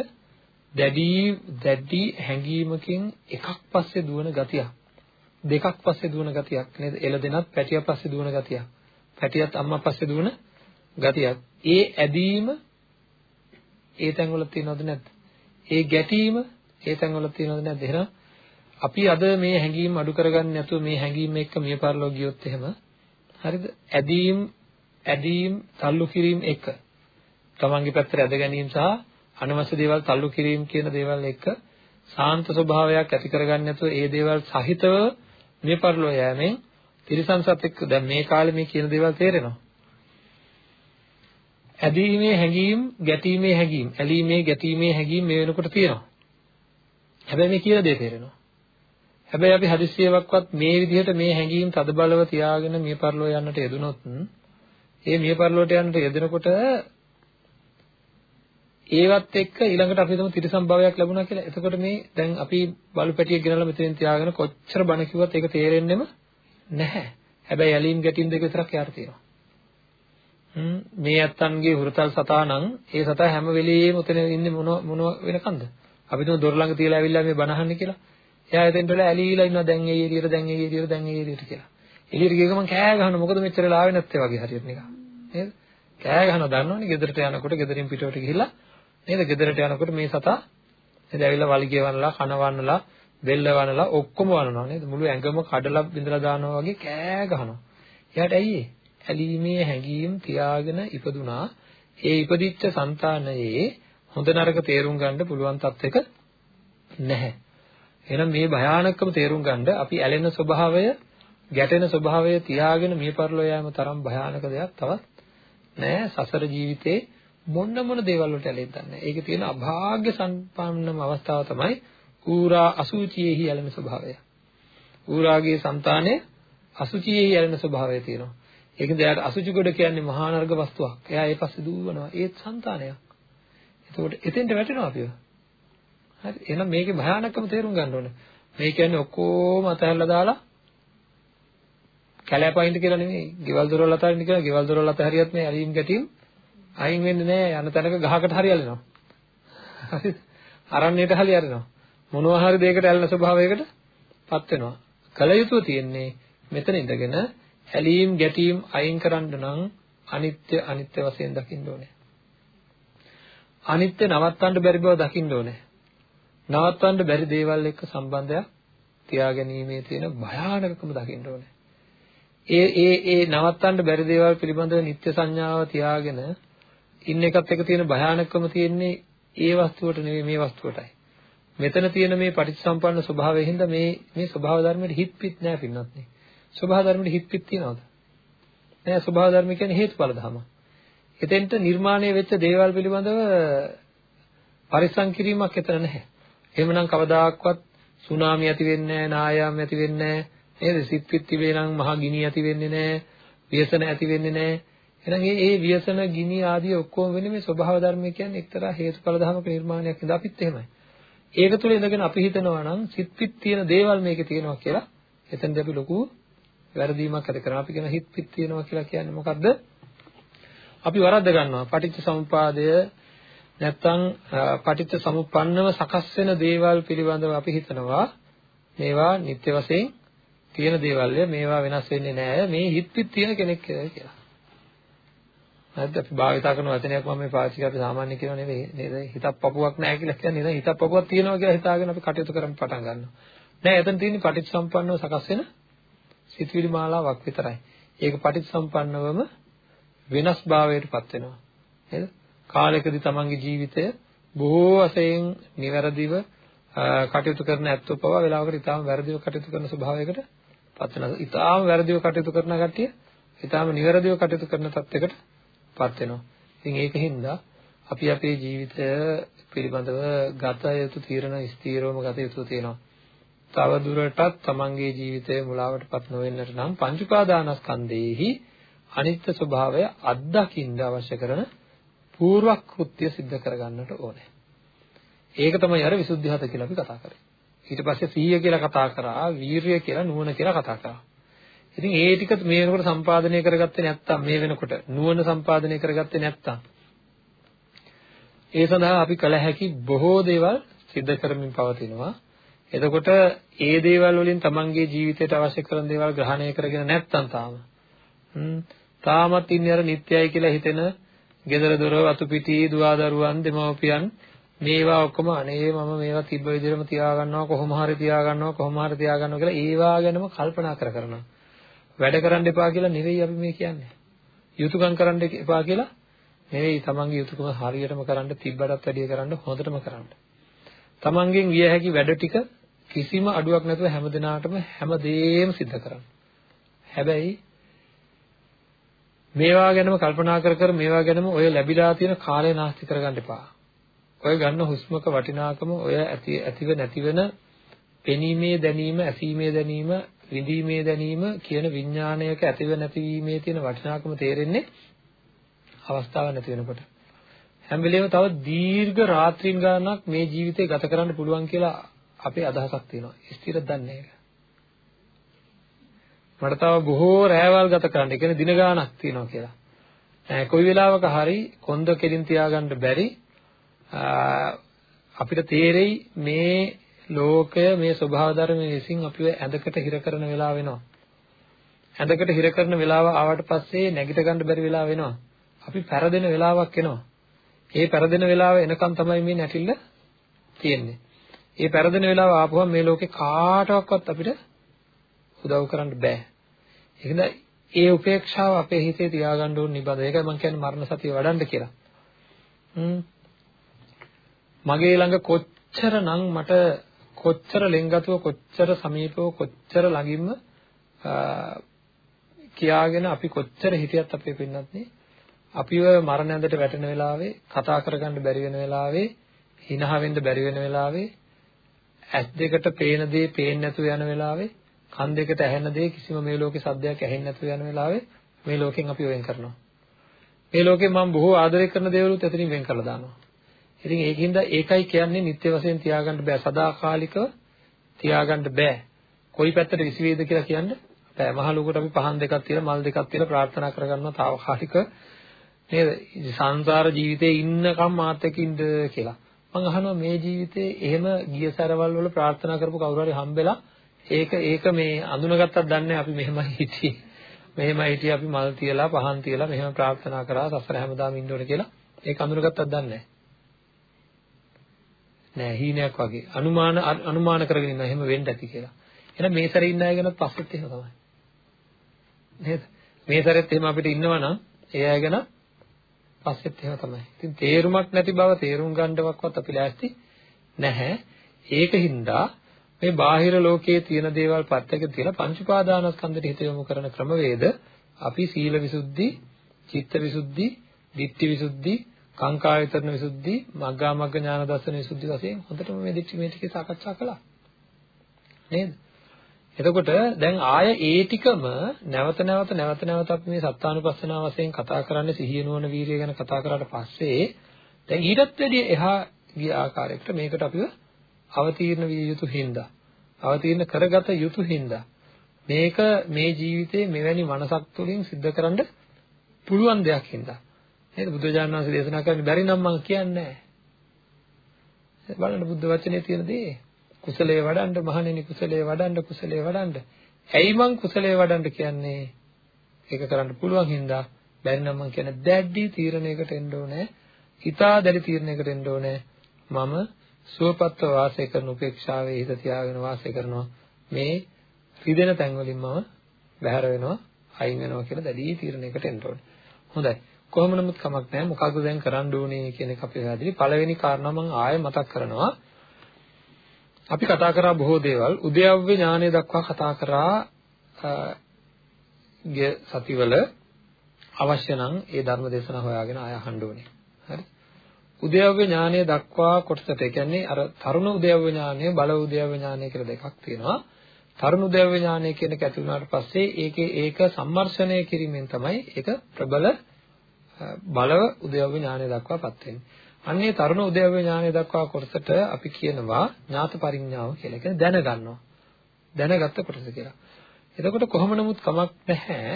දැඩි දැඩි හැඟීමකින් එකක් පස්සේ දුවන ගතියක් දෙකක් පස්සේ දුවන ගතියක් නේද එළ දෙනත් පැටියක් පස්සේ දුවන ගතියක් පැටියත් අම්මා පස්සේ දුවන ගතියක්. ඒ ඇදීම ඒ තැන්වල තියෙනවද නැද්ද? ඒ ගැටීම ඒ තැන්වල තියෙනවද නැද්ද? එහෙනම් අපි අද මේ හැඟීම් අඩු කරගන්න නැතුව මේ හැඟීම් එක්ක මිය පරලෝ ගියොත් එහෙම හරිද? ඇදීම් ඇදීම් තල්ලු කිරීම එක තමන්ගේ පැත්තට ඇද ගැනීම සහ අනවශ්‍ය දේවල් තල්ලු කිරීම කියන දේවල් එක්ක සාන්ත ස්වභාවයක් ඇති කරගන්න නැතුව ඒ දේවල් සහිතව මේ පරිලෝ යෑමෙන් තිරිසන්සත් එක්ක දැන් මේ කාලේ මේ කියන දේවල් තේරෙනවා. ඇදීමේ හැඟීම්, ගැටීමේ හැඟීම්, ඇලීමේ ගැටීමේ හැඟීම් මේ වෙනකොට තියෙනවා. හැබැයි මේ කියන දේ තේරෙනවා. හැබැයි අපි හදිස්සියවක්වත් මේ විදිහට මේ හැඟීම් තද බලව තියාගෙන මිය පරලෝ යන්නට යෙදුනොත් ඒ මිය පරලෝට යන්නට යෙදෙනකොට ඒවත් එක්ක ඊළඟට අපි හිතමු ත්‍රිසම් භවයක් ලැබුණා කියලා. එතකොට මේ දැන් අපි බලු පැටියෙක් ගෙනල්ලා මෙතනින් තියාගෙන කොච්චර බණ කිව්වත් ඒක තේරෙන්නෙම නැහැ. හැබැයි ඇලීම් ගැටීම් දෙක විතරක් යාර තියෙනවා. හ්ම් මේ ඇත්තන්ගේ හුරතල් සතා නම් ඒ සතා හැම වෙලෙම උතන ඉන්නේ මොන මොන වෙනකන්ද? අපි තුන් දොර ළඟ තියලා ඇවිල්ලා මේ බණ අහන්නේ කියලා. එයා එතෙන්ට වෙලා ඇලීලා ඉන්නවා දැන් ඒ එළියට දැන් ඒ එළියට දැන් ඒ එළියට කියලා. එළියට ගිය ගමන් කෑ ගහනවා මොකද මෙච්චර වෙලා ආවේ නැත්තේ වගේ හරියට නිකන්. නේද? කෑ ගහනවා දන්නවනේ ගෙදරට යනකොට ගෙදරින් පිටවට ගිහිල්ලා නේද? ගෙදරට යනකොට මේ සතා නේද ඇවිල්ලා වලිගය වනලා කන වනලා බෙල්ල වනලා ඔක්කොම වනනවා නේද? මුළු ඇඟම කඩලා බිඳලා දානවා වගේ කෑ ගහනවා. එයාට ඇයි ඇලීමේ හැඟීම් තියාගෙන ඉපදුනා. ඒ ඉපදිච්ච సంతානයේ හොඳ නරක තේරුම් ගන්න පුළුවන් තත්වයක නැහැ. එහෙනම් මේ භයානකම තේරුම් ගන්න අපි ඇලෙන ස්වභාවය, ගැටෙන ස්වභාවය තියාගෙන මිය පරලෝ යෑම තරම් භයානක දෙයක් තවත් නෑ සසර ජීවිතේ මොන්න මොන දේවල් වලට ඇලෙන්න දන්නේ. ඒකේ තියෙන අභාග්‍ය සම්පන්නම අවස්ථාව තමයි ඌරා අසුචියේහි ඇලෙන ස්වභාවය. ඌරාගේ సంతානයේ අසුචියේහි ඇලෙන ස්වභාවය තියෙනවා. ඒකෙන් එයාට අසුචි ගොඩ කියන්නේ මහා නර්ග වස්තුවක්. එයා ඒ පස්සේ දුවනවා. ඒත් సంతානයක්. එතකොට එතෙන්ට වැටෙනවා අපිව. හරි. එහෙනම් මේකේ භයානකම තේරුම් ගන්න ඕනේ. මේ කියන්නේ ඔක්කොම අතහැරලා දාලා කැලෑපයින්ද කියලා නෙමෙයි. ගෙවල් දොරවල් අතහරින්න කියලා ගෙවල් දොරවල් අතහැරියත් මේ ඇලීම් ගැටීම් අයින් වෙන්නේ නැහැ. යන තැනක ගහකට හරි ඇලෙනවා. හරිද? අරණ්‍යයට හරි ඇලෙනවා. මොනවා හරි දෙයකට ඇලෙන ස්වභාවයකට පත් වෙනවා. කල යුතුය තියෙන්නේ මෙතන ඉඳගෙන ඇලීම් ගැටීම් අයින් කරන්න නම් අනිත්‍ය අනිත්‍ය වශයෙන් දකින්න ඕනේ. අනිත්‍ය නවත්තන්න බැරි බව දකින්න ඕනේ. නවත්තන්න බැරි දේවල් එක්ක සම්බන්ධයක් තියාගැනීමේ තියෙන භයානකකම දකින්න ඕනේ. ඒ ඒ ඒ නවත්තන්න බැරි දේවල් පිළිබඳව නිත්‍ය සංඥාව තියාගෙන ඉන්න එකත් එක තියෙන භයානකම තියෙන්නේ ඒ වස්තුවට නෙවෙයි මේ වස්තුවටයි. මෙතන තියෙන මේ පටිච්චසම්පන්න ස්වභාවයෙන් හින්දා මේ මේ ස්වභාව ධර්මෙට හිත් පිට නෑ පින්නත් නේ. ස්වභාව ධර්මෙට හිත් පිට තියනවද? නෑ ස්වභාව ධර්ම කියන්නේ හේතුඵල ධම. එතෙන්ට නිර්මාණය වෙච්ච දේවල් පිළිබඳව පරිස්සම් කිරීමක් එතන නැහැ. එහෙමනම් කවදාකවත් සුනාමි ඇති වෙන්නේ නැහැ, නායාම් ඇති වෙන්නේ නැහැ. නේද? සිත් පිත් තිබේ නම් මහා ගිනි ඇති වෙන්නේ නැහැ. ව්‍යසන ඇති වෙන්නේ නැහැ. එහෙනම් මේ මේ ව්‍යසන ගිනි ආදී ඔක්කොම වෙන්නේ මේ ස්වභාව ධර්ම කියන්නේ එක්තරා හේතුඵල ධමක නිර්මාණයක් නේද අපිත් එහෙමයි. ඒක තුල ඉඳගෙන අපි හිතනවා නම් සිත් පිත් තියෙන දේවල් මේකේ තියෙනවා කියලා එතනදී අපි ලොකු වැරදීමක් ඇති කරනවා. අපි කියන හිත් පිත් තියෙනවා කියලා කියන්නේ මොකද්ද? අපි වරද්ද ගන්නවා. පටිච්ච සමුපාදය නැත්තම් පටිච්ච සමුප්පන්නව සකස් වෙන දේවල් පිළිබඳව අපි හිතනවා මේවා නිත්‍ය වශයෙන් තියෙන දේවල් මේවා වෙනස් වෙන්නේ නැහැ. මේ හිත් පිත් තියෙන කෙනෙක් කියලා. නැද්ද අපි භාවිතා කරන වචනයක් මම මේ පාවිච්චි කරලා සාමාන්‍ය කියනවා නෙවෙයි නේද? හිතක් පපුවක් නැහැ කියලා කියන්නේ නේද? හිතක් පපුවක් තියෙනවා කියලා හිතාගෙන අපි කටයුතු කරන්න පටන් ගන්නවා. නෑ එතන තියෙන්නේ පටිච්චසම්පන්නව සකස් වෙන සිතුවිලි මාලාවක් විතරයි. ඒක පටිච්චසම්පන්නවම වෙනස් භාවයකටපත් වෙනවා. නේද? කාලයකදී තමන්ගේ ජීවිතය බොහෝ වශයෙන් නිවැරදිව කටයුතු කරන ඇත්තෝ පවා වෙලාවකට ඊටාම වැරදිව කටයුතු කරන ස්වභාවයකට පත් වෙනවා. ඊටාම වැරදිව කටයුතු කරන කට්ටිය ඊටාම නිවැරදිව කටයුතු කරන තත්යකට පත් වෙනවා. ඉතින් ඒකින්ද අපි අපේ ජීවිතය පිළිබඳව ගත යුතු තීරණ ස්ථීරවම ගත යුතු තියෙනවා. තව දුරටත් තමන්ගේ ජීවිතය මුලාවටපත් නොවෙන්නට නම් පංච උපාදානස්කන්ධයේහි අනිත්‍ය ස්වභාවය අත්දකින්න අවශ්‍ය කරන පූර්ව කෘත්‍ය સિદ્ધ කරගන්නට ඕනේ. ඒක තමයි අර විසුද්ධි හත කියලා අපි කතා කරේ. ඊට පස්සේ සීය කියලා කතා කරා, වීරිය කියලා නුවණ කියලා කතා කරා. ඉතින් ඒ ටික මේ වෙනකොට සම්පාදනය කරගත්තේ නැත්තම් මේ වෙනකොට නුවණ සම්පාදනය කරගත්තේ නැත්තම්. ඒ සඳහා අපි කළ හැකි බොහෝ දේවල් සිද්ධ කරමින් පවතිනවා. එතකොට ඒ දේවල් වලින් තමන්ගේ ජීවිතයට අවශ්‍ය කරන දේවල් ග්‍රහණය කරගෙන නැත්තම් තාම. තාමත් ඉන්නේ අර නිත්‍යයි කියලා හිතෙන gedara dora වතු පිටි දුවදරුවන් දෙමව්පියන් මේවා ඔක්කොම අනේ මම මේවා තිබ්බ විදිහටම තියාගන්නවා කොහොම හරි තියාගන්නවා කොහොම හරි තියාගන්නවා කියලා ඒවා ගැනම කල්පනා කර කරනවා. වැඩ කරන්න එපා කියලා නෙවෙයි අපි මේ කියන්නේ. යුතුයකම් කරන්න එපා කියලා නෙවෙයි තමන්ගේ යුතුයකම හරියටම කරන්න තිබ්බටත් වැඩිය කරන්න හොඳටම කරන්න. තමන්ගෙන් විය හැකි වැඩ ටික කිසිම අඩුවක් නැතුව හැමදිනාටම හැමදේම සිද්ධ කරන්න. හැබැයි මේවා ගැනම කල්පනා කර කර මේවා ගැනම ඔය ලැබිලා තියෙන කාලය නාස්ති කරගන්න එපා. ඔය ගන්න හුස්මක වටිනාකම ඔය ඇති ඇතිව නැතිවෙන පෙනීමේ දැනීම, ඇසීමේ දැනීම, විඳීමේ දැනීම කියන විඥාණයක ඇතිව නැතිවීමේ තියෙන වටිනාකම තේරෙන්නේ අවස්ථාවක් නැති වෙනකොට. හැම වෙලේම තව දීර්ඝ රාත්‍රීන් ගානක් මේ ජීවිතේ ගත කරන්න පුළුවන් කියලා අපේ අදහසක් තියෙනවා. ස්ථිර දන්නේ නැහැ. මට තව බොහෝ රැයවල් ගත කරන්න. ඒ කියන්නේ දින ගාණක් තියෙනවා කියලා. කොයි වෙලාවක හරි කොන්ද කෙලින් තියාගන්න බැරි අපිට තේරෙයි මේ ලෝකය මේ ස්වභාව ධර්මයේ විසින් අපිව ඇඳකට හිර කරන වෙලාව වෙනවා. ඇඳකට හිර කරන වෙලාව ආවට පස්සේ නැගිට ගන්න බැරි වෙලාව වෙනවා. අපි පෙරදෙන වෙලාවක් එනවා. ඒ පෙරදෙන වෙලාව එනකන් තමයි මේ නැටිල්ල තියෙන්නේ. ඒ පෙරදෙන වෙලාව ආපුවම මේ ලෝකේ කාටවත් අපිට උදව් කරන්න බෑ. ඒකද ඒ උපේක්ෂාව අපේ හිතේ තියාගන්න ඕන නිබඳ. ඒකයි මම කියන්නේ මරණ සතිය වඩන්න කියලා. හ්ම්. මගේ ළඟ කොච්චරනම් මට කොච්චර ලෙන්ගතුව කොච්චර සමීපව කොච්චර ළඟින්ම කියාගෙන අපි කොච්චර හිටියත් අපේ පින්නත් නේ අපිව මරණ ඇඳට වැටෙන වෙලාවේ කතා කරගන්න බැරි වෙන වෙලාවේ හිනහ වෙන්න බැරි වෙන වෙලාවේ ඇස් දෙකට පේන දේ පේන්නේ නැතුව යන වෙලාවේ කන් දෙකට ඇහෙන දේ කිසිම මේ ලෝකේ සද්දයක් ඇහෙන්නේ නැතුව යන වෙලාවේ මේ ලෝකෙන් අපි වෙන් කරනවා. මේ ලෝකේ මම බොහෝ ආදරය කරන දේවලුත් එතනින් වෙන් කරලා දානවා. ඉතින් ඒකින්ද ඒකයි කියන්නේ නිත්‍ය වශයෙන් තියාගන්න බෑ සදාකාලිකව තියාගන්න බෑ. කොයි පැත්තට විසි වේද කියලා කියන්න බෑ. මහ ලෝකෙට අපි පහන් දෙකක් තියලා මල් දෙකක් තියලා ප්‍රාර්ථනා කරගන්නවා తాවකාලික නේද? සංසාර ජීවිතේ ඉන්නකම් මාත් එක්ක ඉන්න කියලා. මම අහනවා මේ ජීවිතේ එහෙම ගිය සැරවල් වල ප්‍රාර්ථනා කරපු කවුරු හරි හම්බෙලා ඒක ඒක මේ අඳුනගත්තත් දන්නේ අපි මෙහෙමයි හිටියේ. මෙහෙමයි හිටියේ අපි මල් තියලා පහන් තියලා මෙහෙම ප්‍රාර්ථනා කරා සසර හැමදාම ඉන්න ඕනේ කියලා. ඒක අඳුනගත්තත් දන්නේ නෑ හීනයක් වගේ. අනුමාන අනුමාන කරගෙන ඉන්න එහෙම වෙන්න ඇති කියලා. එහෙනම් මේ සැරේ ඉන්න අය ගැන පස්සෙත් එහෙම තමයි. නේද? මේ සැරෙත් එහෙම අපිට ඉන්නවා නම් ඒ අය ගැන පස්සෙත් එහෙම තමයි. ඉතින් තේරුමක් නැති බව තේරුම් ගන්නවක්වත් අපි ලෑස්ති නැහැ. ඒකින්දා මේ බාහිර ලෝකයේ තියෙන දේවල් පැත්තක තියලා පංච උපාදානස්කන්ධයට හිත යොමු කරන ක්‍රමවේද අපි සීල විසුද්ධි, චිත්ත විසුද්ධි, ditthi විසුද්ධි, කාංකා විතරණ විසුද්ධි, මග්ගා මග්ග ඥාන දර්ශන විසුද්ධි වශයෙන් හොඳටම මේ දික්ටි මේ ටිකේ සාකච්ඡා කළා. නේද? එතකොට දැන් ආය ඒ ටිකම නැවත නැවත නැවත නැවත අපි මේ සත්‍යානුපස්සනාව වශයෙන් කතා කරන්නේ සිහිය නුවණ වීරිය ගැන කතා කරාට පස්සේ දැන් ඊටත් වැඩිය එහා ගිය ආකාරයකට මේකට අපිව අවතීර්ණ විය යුතු හින්දා අවතීර්ණ කරගත යුතු හින්දා මේක මේ ජීවිතේ මෙවැනි මනසක් තුළින් සිද්ධ කරන්න පුළුවන් දෙයක් හින්දා නේද? බුදුජානක වහන්සේ දේශනා කරන්නේ බැරි නම් මම කියන්නේ නැහැ. බලන්න බුද්ධ වචනේ තියෙන දේ. කුසලයේ වඩන්න මහණෙනි කුසලයේ වඩන්න කුසලයේ වඩන්න. ඇයි මං කුසලයේ වඩන්න කියන්නේ? ඒක කරන්න පුළුවන් හින්දා බැරි නම් මං කියන්නේ දැඩි තීරණයකට එන්න ඕනේ. හිතා දැඩි තීරණයකට එන්න ඕනේ. මම සුවපත්ව වාසය කරන උපේක්ෂාවේ හිත තියාගෙන වාසය කරනවා. මේ රිදෙන තැන් වලින් මම බැහැර වෙනවා අයින් වෙනවා කියලා දැඩි තීරණයකට එන්න ඕනේ. හොඳයි. කොහොම නමුත් කමක් නැහැ. මොකක්ද දැන් කරන්න ඕනේ කියන එක අපි පැහැදිලි. පළවෙනි කාරණා මම ආයෙ මතක් කරනවා. අපි කතා කරා බොහෝ දේවල්. උද්‍යව්‍ය ඥානය දක්වා කතා කරා ගිය සතිවල අවශ්‍ය නම් ඒ ධර්ම දේශනා හොයාගෙන ආය අහන්න ඕනේ. හරි. උද්‍යව්‍ය ඥානය දක්වා කොටසට ඒ කියන්නේ අර තරුණ උද්‍යව්‍ය ඥානය බල උද්‍යව්‍ය ඥානය කියලා දෙකක් තියෙනවා. තරුණ උද්‍යව්‍ය ඥානය කියන එක ඇති වුණාට පස්සේ ඒකේ ඒක සම්මර්ෂණය කිරීමෙන් තමයි ඒක ප්‍රබල බලව උද්‍යව්‍ය ඥානය දක්වාපත් වෙන්නේ. අන්නේ තරුණ උද්‍යව්‍ය ඥානය දක්වා කොටසට අපි කියනවා ඥාත පරිඥාව කියලා. කියන්නේ දැනගන්නවා. දැනගත්ත කොටස කියලා. එතකොට කොහොම නමුත් කමක් නැහැ.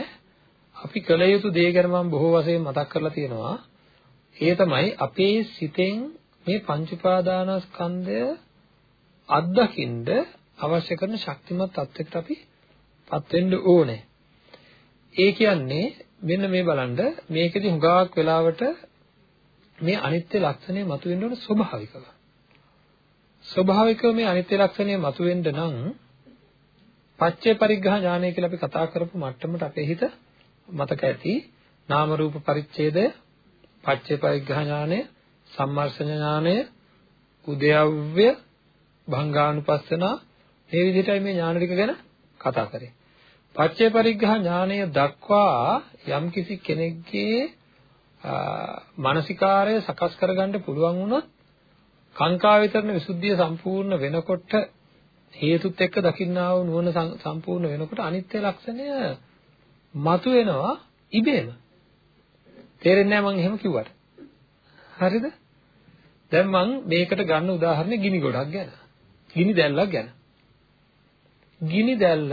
අපි කළ යුතු දේ ගැන මම බොහෝ වශයෙන් මතක් කරලා තියෙනවා. ඒ තමයි අපේ සිතෙන් මේ පංච උපාදානස්කන්ධය අත්දකින්න අවශ්‍ය කරන ශක්තිමත් තත්යකට අපි පත් වෙන්න ඕනේ. ඒ කියන්නේ මෙන්න මේ බලන්න මේකෙදි හුඟක් වෙලාවට මේ අනිත්‍ය ලක්ෂණය මතුවෙන්න ඕන ස්වභාවිකව. ස්වභාවිකව මේ අනිත්‍ය ලක්ෂණය මතුවෙන්න නම් පච්චේ පරිග්‍රහ ඥානය කියලා අපි කතා කරපු මට්ටමට අපේ හිත මතක ඇති. නාම රූප පරිච්ඡේදය, පච්චේ පරිග්‍රහ ඥානය, සම්මර්ෂණ ඥානය, උද්‍යව්‍ය, භංගානුපස්සනා මේ විදිහටයි මේ ඥාන ටික ගැන කතා කරේ. පච්චේ පරිග්‍රහ ඥානය දක්වා යම්කිසි කෙනෙක්ගේ මානසිකාරය සකස් කරගන්න පුළුවන් වුණොත් කාංකා විතරන විසුද්ධිය සම්පූර්ණ වෙනකොට හේතුත් එක්ක දකින්නා වූ නුවණ සම්පූර්ණ වෙනකොට අනිත්‍ය ලක්ෂණය මතුවෙනවා ඉබේම. තේරෙන්නේ නැහැ මම එහෙම කිව්වට. හරිද? දැන් මම මේකට ගන්න උදාහරණය ගිනි ගොඩක් ගැන. ගිනි දැල්ලක් ගැන. ගිනි දැල්ල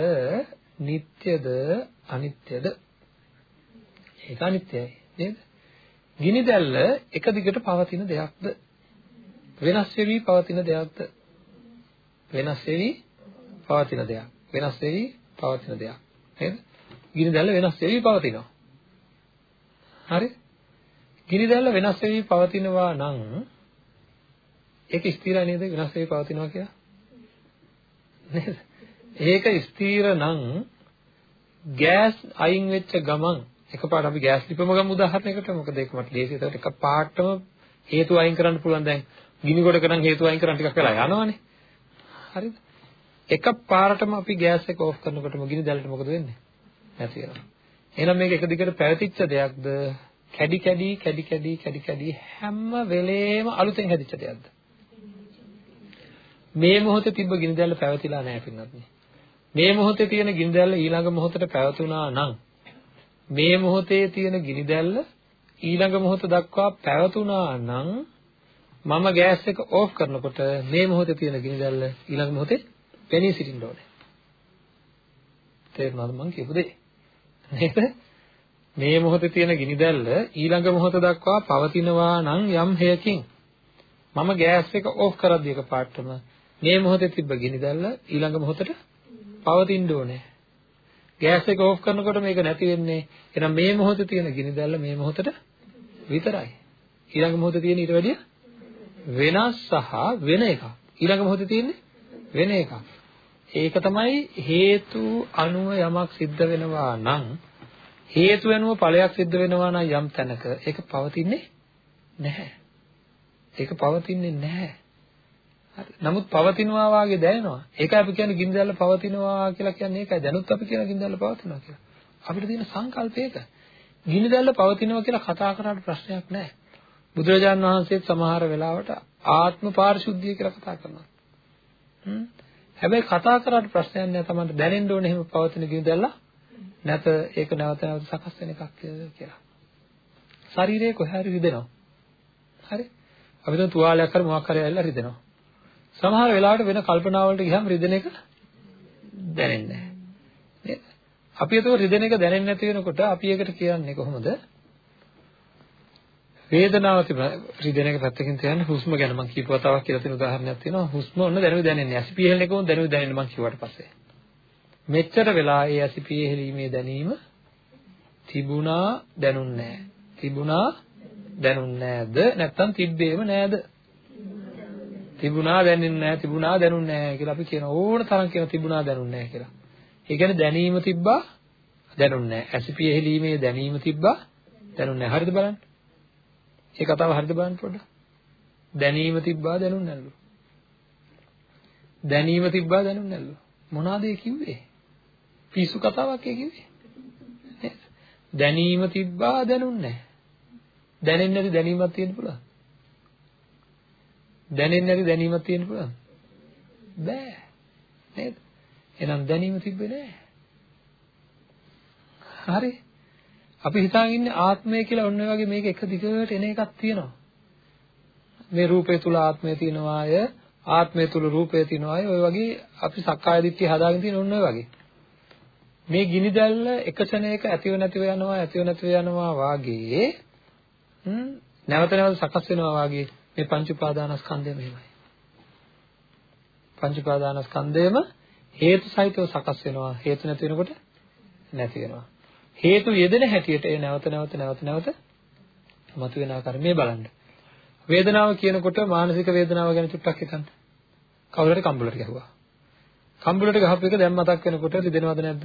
නিত্যද අනිත්‍යද? ඒක අනිත්‍යයි නේද? ගිනි දැල්ල එක දිගට පවතින දෙයක්ද? වෙනස් වෙවි පවතින දෙයක්ද? වෙනස් වෙවි පවතින දෙයක්. වෙනස් වෙවි පවතින දෙයක්. නේද? ගිනි දැල්ල වෙනස් වෙවි පවතිනවා. හරි? ගිනි දැල්ල වෙනස් වෙවි පවතිනවා නම් ඒක ස්ථිරයි නේද? වෙනස් වෙවි පවතිනවා කියලා. නේද? ඒක ස්ථිර නම් ගෑස් අයින් වෙච්ච ගමන් එකපාරට අපි ගෑස් ලිපම ගමු උදාහරණයකට. මොකද ඒක මට ලේසියි. ඒකට එකපාරටම හේතු අයින් කරන්න පුළුවන්. දැන් ගිනි ගොඩක නම් හේතු අයින් කරන්න ටිකක් වෙලා යනවනේ. හරිද? එකපාරටම අපි ගෑස් එක ඕෆ් කරනකොටම ගිනි දැල්ලට මොකද වෙන්නේ? නැති වෙනවා. එහෙනම් මේක එක දිගට පැවතිච්ච දෙයක්ද? කැඩි කැඩි කැඩි කැඩි කැඩි කැඩි හැම වෙලේම අලුතෙන් හැදිච්ච දෙයක්ද? මේ මොහොතේ තිබ්බ ගිනි දැල්ල පැවතිලා නැහැ පින්නත් මේ මොහොතේ තියෙන ගිනි දැල්ල ඊළඟ මොහොතට පැවතුණා නම් මේ මොහොතේ තියෙන ගිනි දැල්ල ඊළඟ මොහොත දක්වා පැවතුණා නම් මම ගෑස් එක ඕෆ් කරනකොට මේ මොහොතේ තියෙන ගිනි දැල්ල ඊළඟ මොහොතේ පෙනී සිටින්න ඕනේ. තේරුණාද මං කියපු දේ? නේද? මේ මොහොතේ තියෙන ගිනි දැල්ල ඊළඟ මොහොත දක්වා පවතිනවා නම් යම් හේයකින් මම ගෑස් එක ඕෆ් කරද්දී එකපාරටම මේ මොහොතේ තිබ්බ ගිනි දැල්ල ඊළඟ මොහොතට පවතින්න ඕනේ. ගෑස් එක ඕෆ් කරනකොට මේක නැති වෙන්නේ. එහෙනම් මේ මොහොතේ තියෙන ගිනි දැල්ල මේ මොහොතට විතරයි. ඊළඟ මොහොතේ තියෙන ඊට වැඩිය වෙනස් සහ වෙන එකක්. ඊළඟ මොහොතේ තියෙන්නේ වෙන එකක්. ඒක තමයි හේතු අනුව යමක් සිද්ධ වෙනවා නම් හේතු වෙනුව ඵලයක් සිද්ධ වෙනවා නම් යම් තැනක ඒක පවතින්නේ නැහැ. ඒක පවතින්නේ නැහැ. නමුත් පවතිනවා වාගේ දැනෙනවා. ඒකයි අපි කියන්නේ ගින්දැල්ල පවතිනවා කියලා කියන්නේ ඒකයි. දැනුත් අපි කියන ගින්දැල්ල පවතිනවා කියලා. අපිට තියෙන සංකල්පය ඒක. ගිනිදැල්ල පවතිනවා කියලා කතා කරාට ප්‍රශ්නයක් නැහැ. බුදුරජාණන් වහන්සේත් සමහර වෙලාවට ආත්ම පාරිශුද්ධිය කියලා කතා කරනවා. හ්ම්. හැබැයි කතා කරාට ප්‍රශ්නයක් නැහැ. Tamanට දැනෙන්න ඕනේ එහෙම පවතින ගිනිදැල්ල නැත ඒක නැවත නැවත සකස් වෙන එකක් කියලා. ශරීරයේ කොහේ හරි රිදෙනවා. හරි. අපි දැන් තුවාලයක් හරි මොකක් හරි ඇල්ලලා රිදෙනවා. සමහර වෙලාවට වෙන කල්පනාවලට ගියම රිදෙන එක දැනෙන්නේ නැහැ. නේද? අපි ඒක රිදෙන එක දැනෙන්නේ නැති වෙනකොට අපි ඒකට කියන්නේ කොහොමද? වේදනාව තිබෙන රිදෙන එක පැත්තකින් තියන්නේ හුස්ම ගැන මම කීප වතාවක් කියලා තියෙන උදාහරණයක් තියෙනවා. හුස්ම ඔන්න දැනුයි දැනෙන්නේ. ඇසිපිහෙල් එකම දැනුයි දැනෙන්නේ මම කිව්වට පස්සේ. මෙච්චර වෙලා ඒ ඇසිපිහෙලීමේ දැනීම තිබුණා දැනුන්නේ නැහැ. තිබුණා දැනුන්නේ නැද්ද? නැත්තම් තිබ්බේම නෑද? තිබුණා දැනෙන්නේ නැහැ තිබුණා දැනුන්නේ නැහැ කියලා අපි කියන ඕන තරම් කියන තිබුණා දැනුන්නේ නැහැ කියලා. ඒ කියන්නේ දැනීම තිබ්බා දැනුන්නේ නැහැ. ඇසිපිය හෙලීමේ දැනීම තිබ්බා දැනුන්නේ නැහැ. හරිද බලන්න? ඒ කතාව හරිද බලන්න පොඩ්ඩක්. දැනීම තිබ්බා දැනුන්නේ නැල්ලු. දැනීම තිබ්බා දැනුන්නේ නැල්ලු. මොනවාද ඒ කිව්වේ? පිස්සු කතාවක් ඒ කිව්වේ. දැනීම තිබ්බා දැනුන්නේ නැහැ. දැනෙන්නේ නැති දැනීමක් තියෙන්න පුළුවන්. දැනෙන්නේ නැති දැනීමක් තියෙන්න පුළුවන්. බෑ. නේද? එහෙනම් දැනීම තිබ්බේ නෑ. හරි. අපි හිතාගෙන ඉන්නේ ආත්මය කියලා ඔන්න ඔය වගේ මේක එක දිගට එන එකක් තියෙනවා. මේ රූපය තුල ආත්මය තියෙනවා අය ආත්මය තුල රූපය තියෙනවා අය ඔය වගේ අපි සක්කාය දිට්ඨිය හදාගෙන තියෙන ඔන්න ඔය වගේ. මේ ගිනි දැල්ල එක ශරණයක ඇතිව නැතිව යනවා ඇතිව නැතිව යනවා වාගේ නැවත නැවත සකස් වෙනවා වාගේ මේ පංච උපාදානස්කන්ධය මෙහෙමයි. පංච උපාදානස්කන්ධයම හේතු සහිතව සකස් වෙනවා. හේතු නැති වෙනකොට නැති වෙනවා. හේතු යෙදෙන හැටියට ඒ නැවත නැවත නැවත නැවත මතුවෙන ආකාරය මේ බලන්න. වේදනාව කියනකොට මානසික වේදනාව ගැන චුට්ටක් හිතන්න. කවුරු හරි කම්බුලට ගැහුවා. කම්බුලට ගහපු එක දැන් මතක් වෙනකොට රිදෙනවද නැද්ද?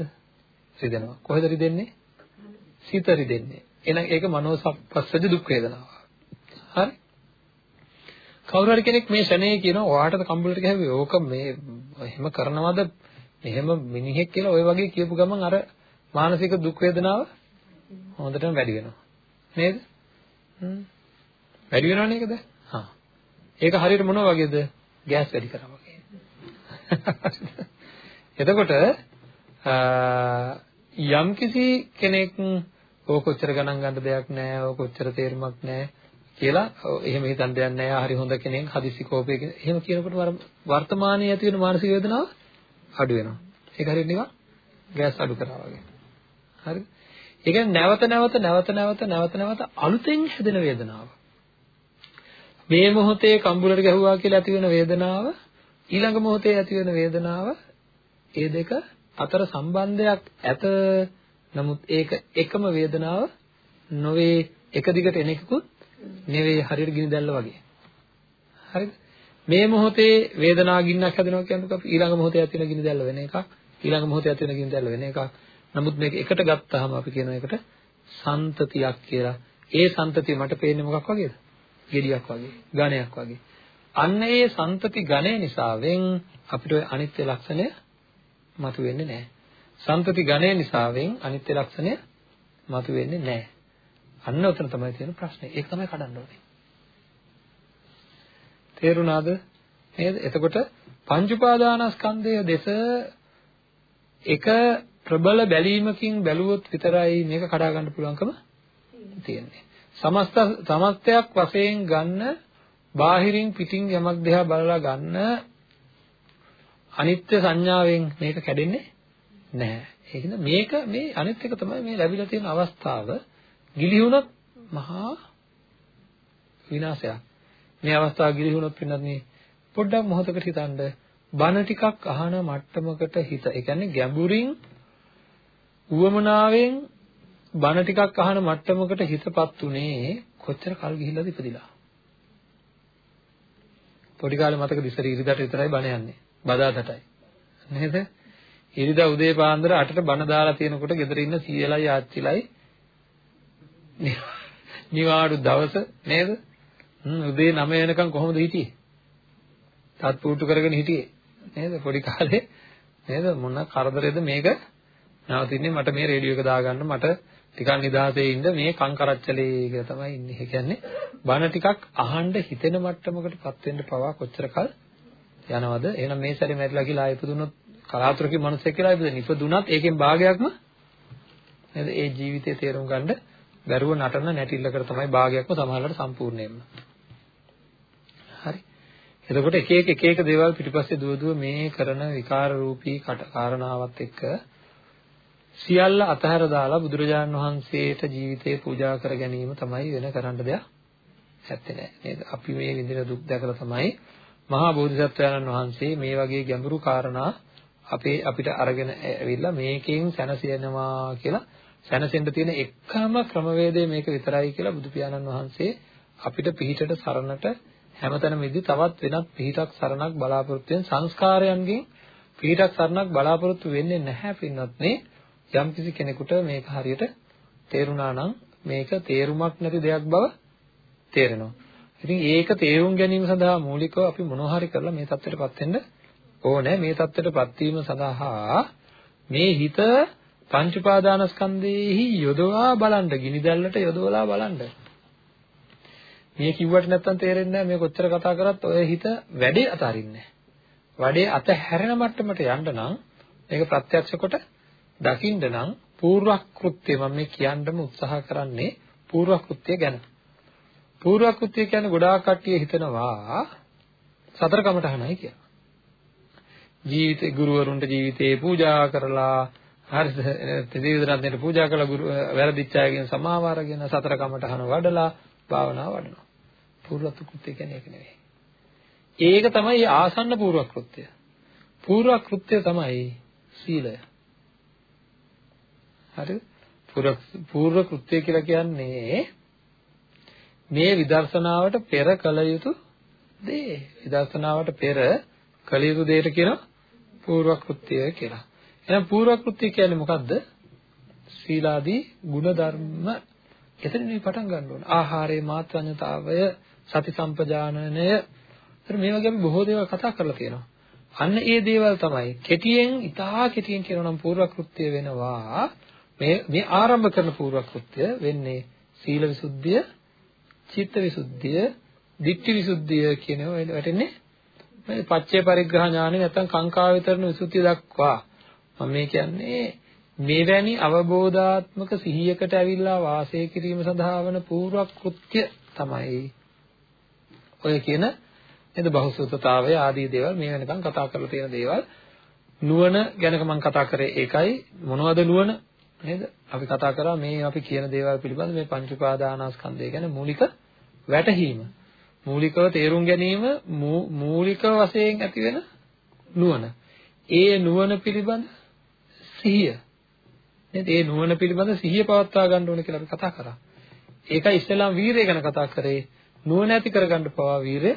රිදෙනවා. කොහෙද රිදෙන්නේ? සිත රිදෙන්නේ. එහෙනම් ඒක මනෝසප්පස්සජ දුක් වේදනාව. හරි? කවුරු හරි කෙනෙක් මේ ශනේ කියනවා ඔයාටද කම්බුලට ගැහුවේ ඕක මේ එහෙම කරනවද? මෙහෙම මිනිහෙක් කියලා ওই වගේ කියපු ගමන් අර මානසික දුක් වේදනාව හොඳටම වැඩි වෙනවා. නේද? හ්ම්. වැඩි වෙනව නේද හා. ඒක හරියට මොන වගේද? ගෑස් වැඩි කරා වගේ. එතකොට යම් කිසි කෙනෙක් ඕක කොච්චර ගණන් ගන්න දෙයක් නැහැ ඕක කොච්චර තේරුමක් නැහැ කියලා එහෙම හිතන් දෙයක් නැහැ හරි හොඳ කෙනෙක් හදිසි කෝපයක එහෙම කියනකොට වර්තමානයේ ඇති වෙන මානසික වේදනාව අඩු වෙනවා. ඒක හරියට නිකන් ගෑස් අඩු කරා වගේ. හරිද ඒ කියන්නේ නැවත නැවත නැවත නැවත නැවත නැවත අලුතෙන් හැදෙන වේදනාව. මේ මොහොතේ කම්බුලට ගැහුවා කියලා ඇති වෙන වේදනාව ඊළඟ මොහොතේ ඇති වෙන වේදනාව ඒ දෙක අතර සම්බන්ධයක් ඇත. නමුත් ඒක එකම වේදනාව නොවේ. එක දිගට එන එකකුත් නෙවෙයි හරියට ගිනි දැල්ල වගේ. හරිද? මේ මොහොතේ වේදනා ගින්නක් හැදෙනවා කියන්නේ අපි ඊළඟ මොහොතේ ඇති වෙන ගිනි දැල්ල වෙන එකක්. ඊළඟ මොහොතේ ඇති වෙන ගිනි දැල්ල වෙන එකක්. නමුත් මේක එකට ගත්තාම අපි කියන එකට සන්තතියක් කියලා. ඒ සන්තතිය මට පේන්නේ මොකක් වගේද? ගෙඩියක් වගේ, ඝණයක් වගේ. අන්න ඒ සන්තති ඝණය නිසාවෙන් අපිට ඔය අනිත්‍ය ලක්ෂණය මතුවෙන්නේ නැහැ. සන්තති ඝණය නිසාවෙන් අනිත්‍ය ලක්ෂණය මතුවෙන්නේ නැහැ. අන්න උතන තමයි තියෙන ප්‍රශ්නේ. ඒක තමයි කඩන්න ඕනේ. තේරුණාද? නේද? එතකොට පංච උපාදානස්කන්ධය දෙස එක ප්‍රබල බැලීමකින් බැලුවොත් විතරයි මේක කඩා ගන්න පුළුවන්කම තියෙන්නේ. සමස්ත සමස්තයක් වශයෙන් ගන්න බාහිරින් පිටින් යමක් දිහා බලලා ගන්න අනිත්‍ය සංඥාවෙන් මේක කැඩෙන්නේ නැහැ. ඒකින්ද මේක මේ අනිත් එක තමයි මේ ලැබිලා තියෙන අවස්ථාව ගිලිහුණොත් මහා විනාශයක්. මේ අවස්ථාව ගිලිහුණොත් පින්නත් පොඩ්ඩක් මොහොතකට හිතන්න බන ටිකක් අහන මට්ටමකට හිත. ඒ කියන්නේ ගැඹුරින් උවමනාවෙන් බන ටිකක් අහන මට්ටමකට හිතපත් උනේ කොච්චර කල් ගිහිල්ලාද ඉපදිලා. පොඩි කාලේ මතකද ඉස්සර ඉරිදට විතරයි බන යන්නේ. බදාදටයි. නේද? ඉරිදා උදේ පාන්දර 8ට බන දාලා තියෙනකොට ගෙදර ඉන්න සීයලයි ආච්චිලයි නිවාඩු දවස නේද? උදේ 9 වෙනකන් කොහොමද හිටියේ? තාත් පුටු කරගෙන හිටියේ නේද? පොඩි කාලේ නේද? මොන කරදරේද මේක? නවතින්නේ මට මේ රේඩියෝ එක දාගන්න මට ටිකක් නිදහසේ ඉන්න මේ කං කරච්චලේ කියලා තමයි ඉන්නේ. ඒ කියන්නේ බන ටිකක් අහන්න හිතෙන මට්ටමකටපත් වෙන්න පවා කොච්චර කල් යනවද? එහෙනම් මේ සැරේ මැරිලා කියලා ඉපදුනොත් කලාතුරකින් මිනිස්සෙක් කියලා ඉපදෙන. ඉපදුනත් ඒකෙන් භාගයක්ම නේද? ඒ ජීවිතේ තේරුම් ගන්න දරුව නටන නැටිල්ලකට තමයි භාගයක්ම සමහරවිට සම්පූර්ණයෙන්ම. හරි. එතකොට එක එක එක එක දේවල් පිටිපස්සේ දුව දුව මේ කරන විකාර රූපී කාරණාවත් එක්ක සියල්ල අතහැර දාලා බුදුරජාණන් වහන්සේට ජීවිතේ පූජා කර ගැනීම තමයි වෙන කරන්න දෙයක් නැත්තේ නෑ නේද? අපි මේ විඳින දුක් දැකලා තමයි මහා බෝධිසත්වයන්න් වහන්සේ මේ වගේ ගැඹුරු කාරණා අපේ අපිට අරගෙන ඇවිල්ලා මේකෙන් සැනසෙනවා කියලා සැනසෙන්න තියෙන එකම ක්‍රමවේදය මේක විතරයි කියලා බුදු පියාණන් වහන්සේ අපිට පිහිටට සරණට හැමතැනම ඉදි තවත් වෙනත් පිහිටක් සරණක් බලාපොරොත්තු වෙන සංස්කාරයන්ගෙන් පිහිටක් සරණක් බලාපොරොත්තු වෙන්නේ නැහැ පින්වත් මේ යම් කිසි කෙනෙකුට මේක හරියට තේරුණා නම් මේක තේරුමක් නැති දෙයක් බව තේරෙනවා. ඉතින් ඒක තේරුම් ගැනීම සඳහා මූලිකව අපි මොනවා හරි කරලා මේ தත්ත්වයටපත් වෙන්න ඕනේ. මේ தත්ත්වයටපත් වීම සඳහා මේ හිත පංච උපාදානස්කන්ධයේහි යොදවා බලන්න, ගිනි දැල්ලට යොදවලා බලන්න. මේ කිව්වට නැත්තම් තේරෙන්නේ නැහැ මේ කොච්චර කතා කරත් ඔය හිත වැඩේ අතාරින්නේ නැහැ. වැඩේ අතහැරෙන මට්ටමට යන්න නම් මේක ප්‍රත්‍යක්ෂ කොට දකින්න නම් පූර්වක්‍ෘත්‍ය මම මේ කියන්නම උත්සාහ කරන්නේ පූර්වක්‍ෘත්‍ය ගැන. පූර්වක්‍ෘත්‍ය කියන්නේ ගොඩාක් කට්ටිය හිතනවා සතර කමටහනයි කියලා. ජීවිතේ ගුරුවරුන්ට ජීවිතේ පූජා කරලා හරිද ත්‍රිවිධ පූජා කළ ගුරු වැරදිච්ච අයගෙන් සමාව අරගෙන සතර කමටහන වඩලා භාවනාව වඩනවා. පූර්ව කෘත්‍ය කියන්නේ ඒක නෙවෙයි. ඒක තමයි ආසන්න පූර්ව කෘත්‍ය. පූර්ව කෘත්‍ය තමයි සීලය. හරිද? පූර්ව කෘත්‍ය කියලා කියන්නේ මේ විදර්ශනාවට පෙර කළ යුතු දේ. විදර්ශනාවට පෙර කළ යුතු දෙයට කියනවා පූර්ව කෘත්‍ය කියලා. එහෙනම් පූර්ව කෘත්‍ය කියන්නේ මොකද්ද? සීලාදී ගුණ ධර්ම එතනින් පටන් ගන්න ඕන. ආහාරයේ මාත්‍රඤ්‍යතාවය, සති සම්පජානනය. ඒතර මේ වගේ අපි බොහෝ දේවල් කතා කරලා තියෙනවා. අන්න ඒ දේවල් තමයි කෙටියෙන්, ඉතා කෙටියෙන් කියනවා නම් පූර්ව කෘත්‍ය වෙනවා. මේ මේ ආරම්භ කරන පූර්ව කෘත්‍ය වෙන්නේ සීල විසුද්ධිය, චිත්ත විසුද්ධිය, ditthi විසුද්ධිය කියනවා වැටෙන්නේ මේ පච්චේ පරිග්‍රහ ඥානෙ නැත්නම් කාංකා විතරන විසුද්ධිය දක්වා මම මේ කියන්නේ මෙවැනි අවබෝධාත්මක සිහියකට ඇවිල්ලා වාසය කිරීම සඳහා වන පූර්ව කෘත්‍ය තමයි ඔය කියන නේද බහුසුතතාවය ආදී දේවල් මේ වෙනකන් කතා කරලා තියෙන දේවල් නුවණ ගැන මම කතා කරේ ඒකයි මොනවද නුවණ නේද? අපි කතා කරා මේ අපි කියන දේවල් පිළිබඳ මේ පංච උපාදානස්කන්ධය ගැන මූලික වැටහීම. මූලිකව තේරුම් ගැනීම මූලික වශයෙන් ඇති වෙන නුවණ. ඒ නුවණ පිළිබඳ සිහිය. නේද? ඒ නුවණ පිළිබඳ සිහිය පවත්වා ගන්න ඕන කියලා අපි කතා කරා. ඒකයි ඉස්ලාම් වීරය ගැන කතා කරේ. නුවණ ඇති කරගන්න පවා වීරය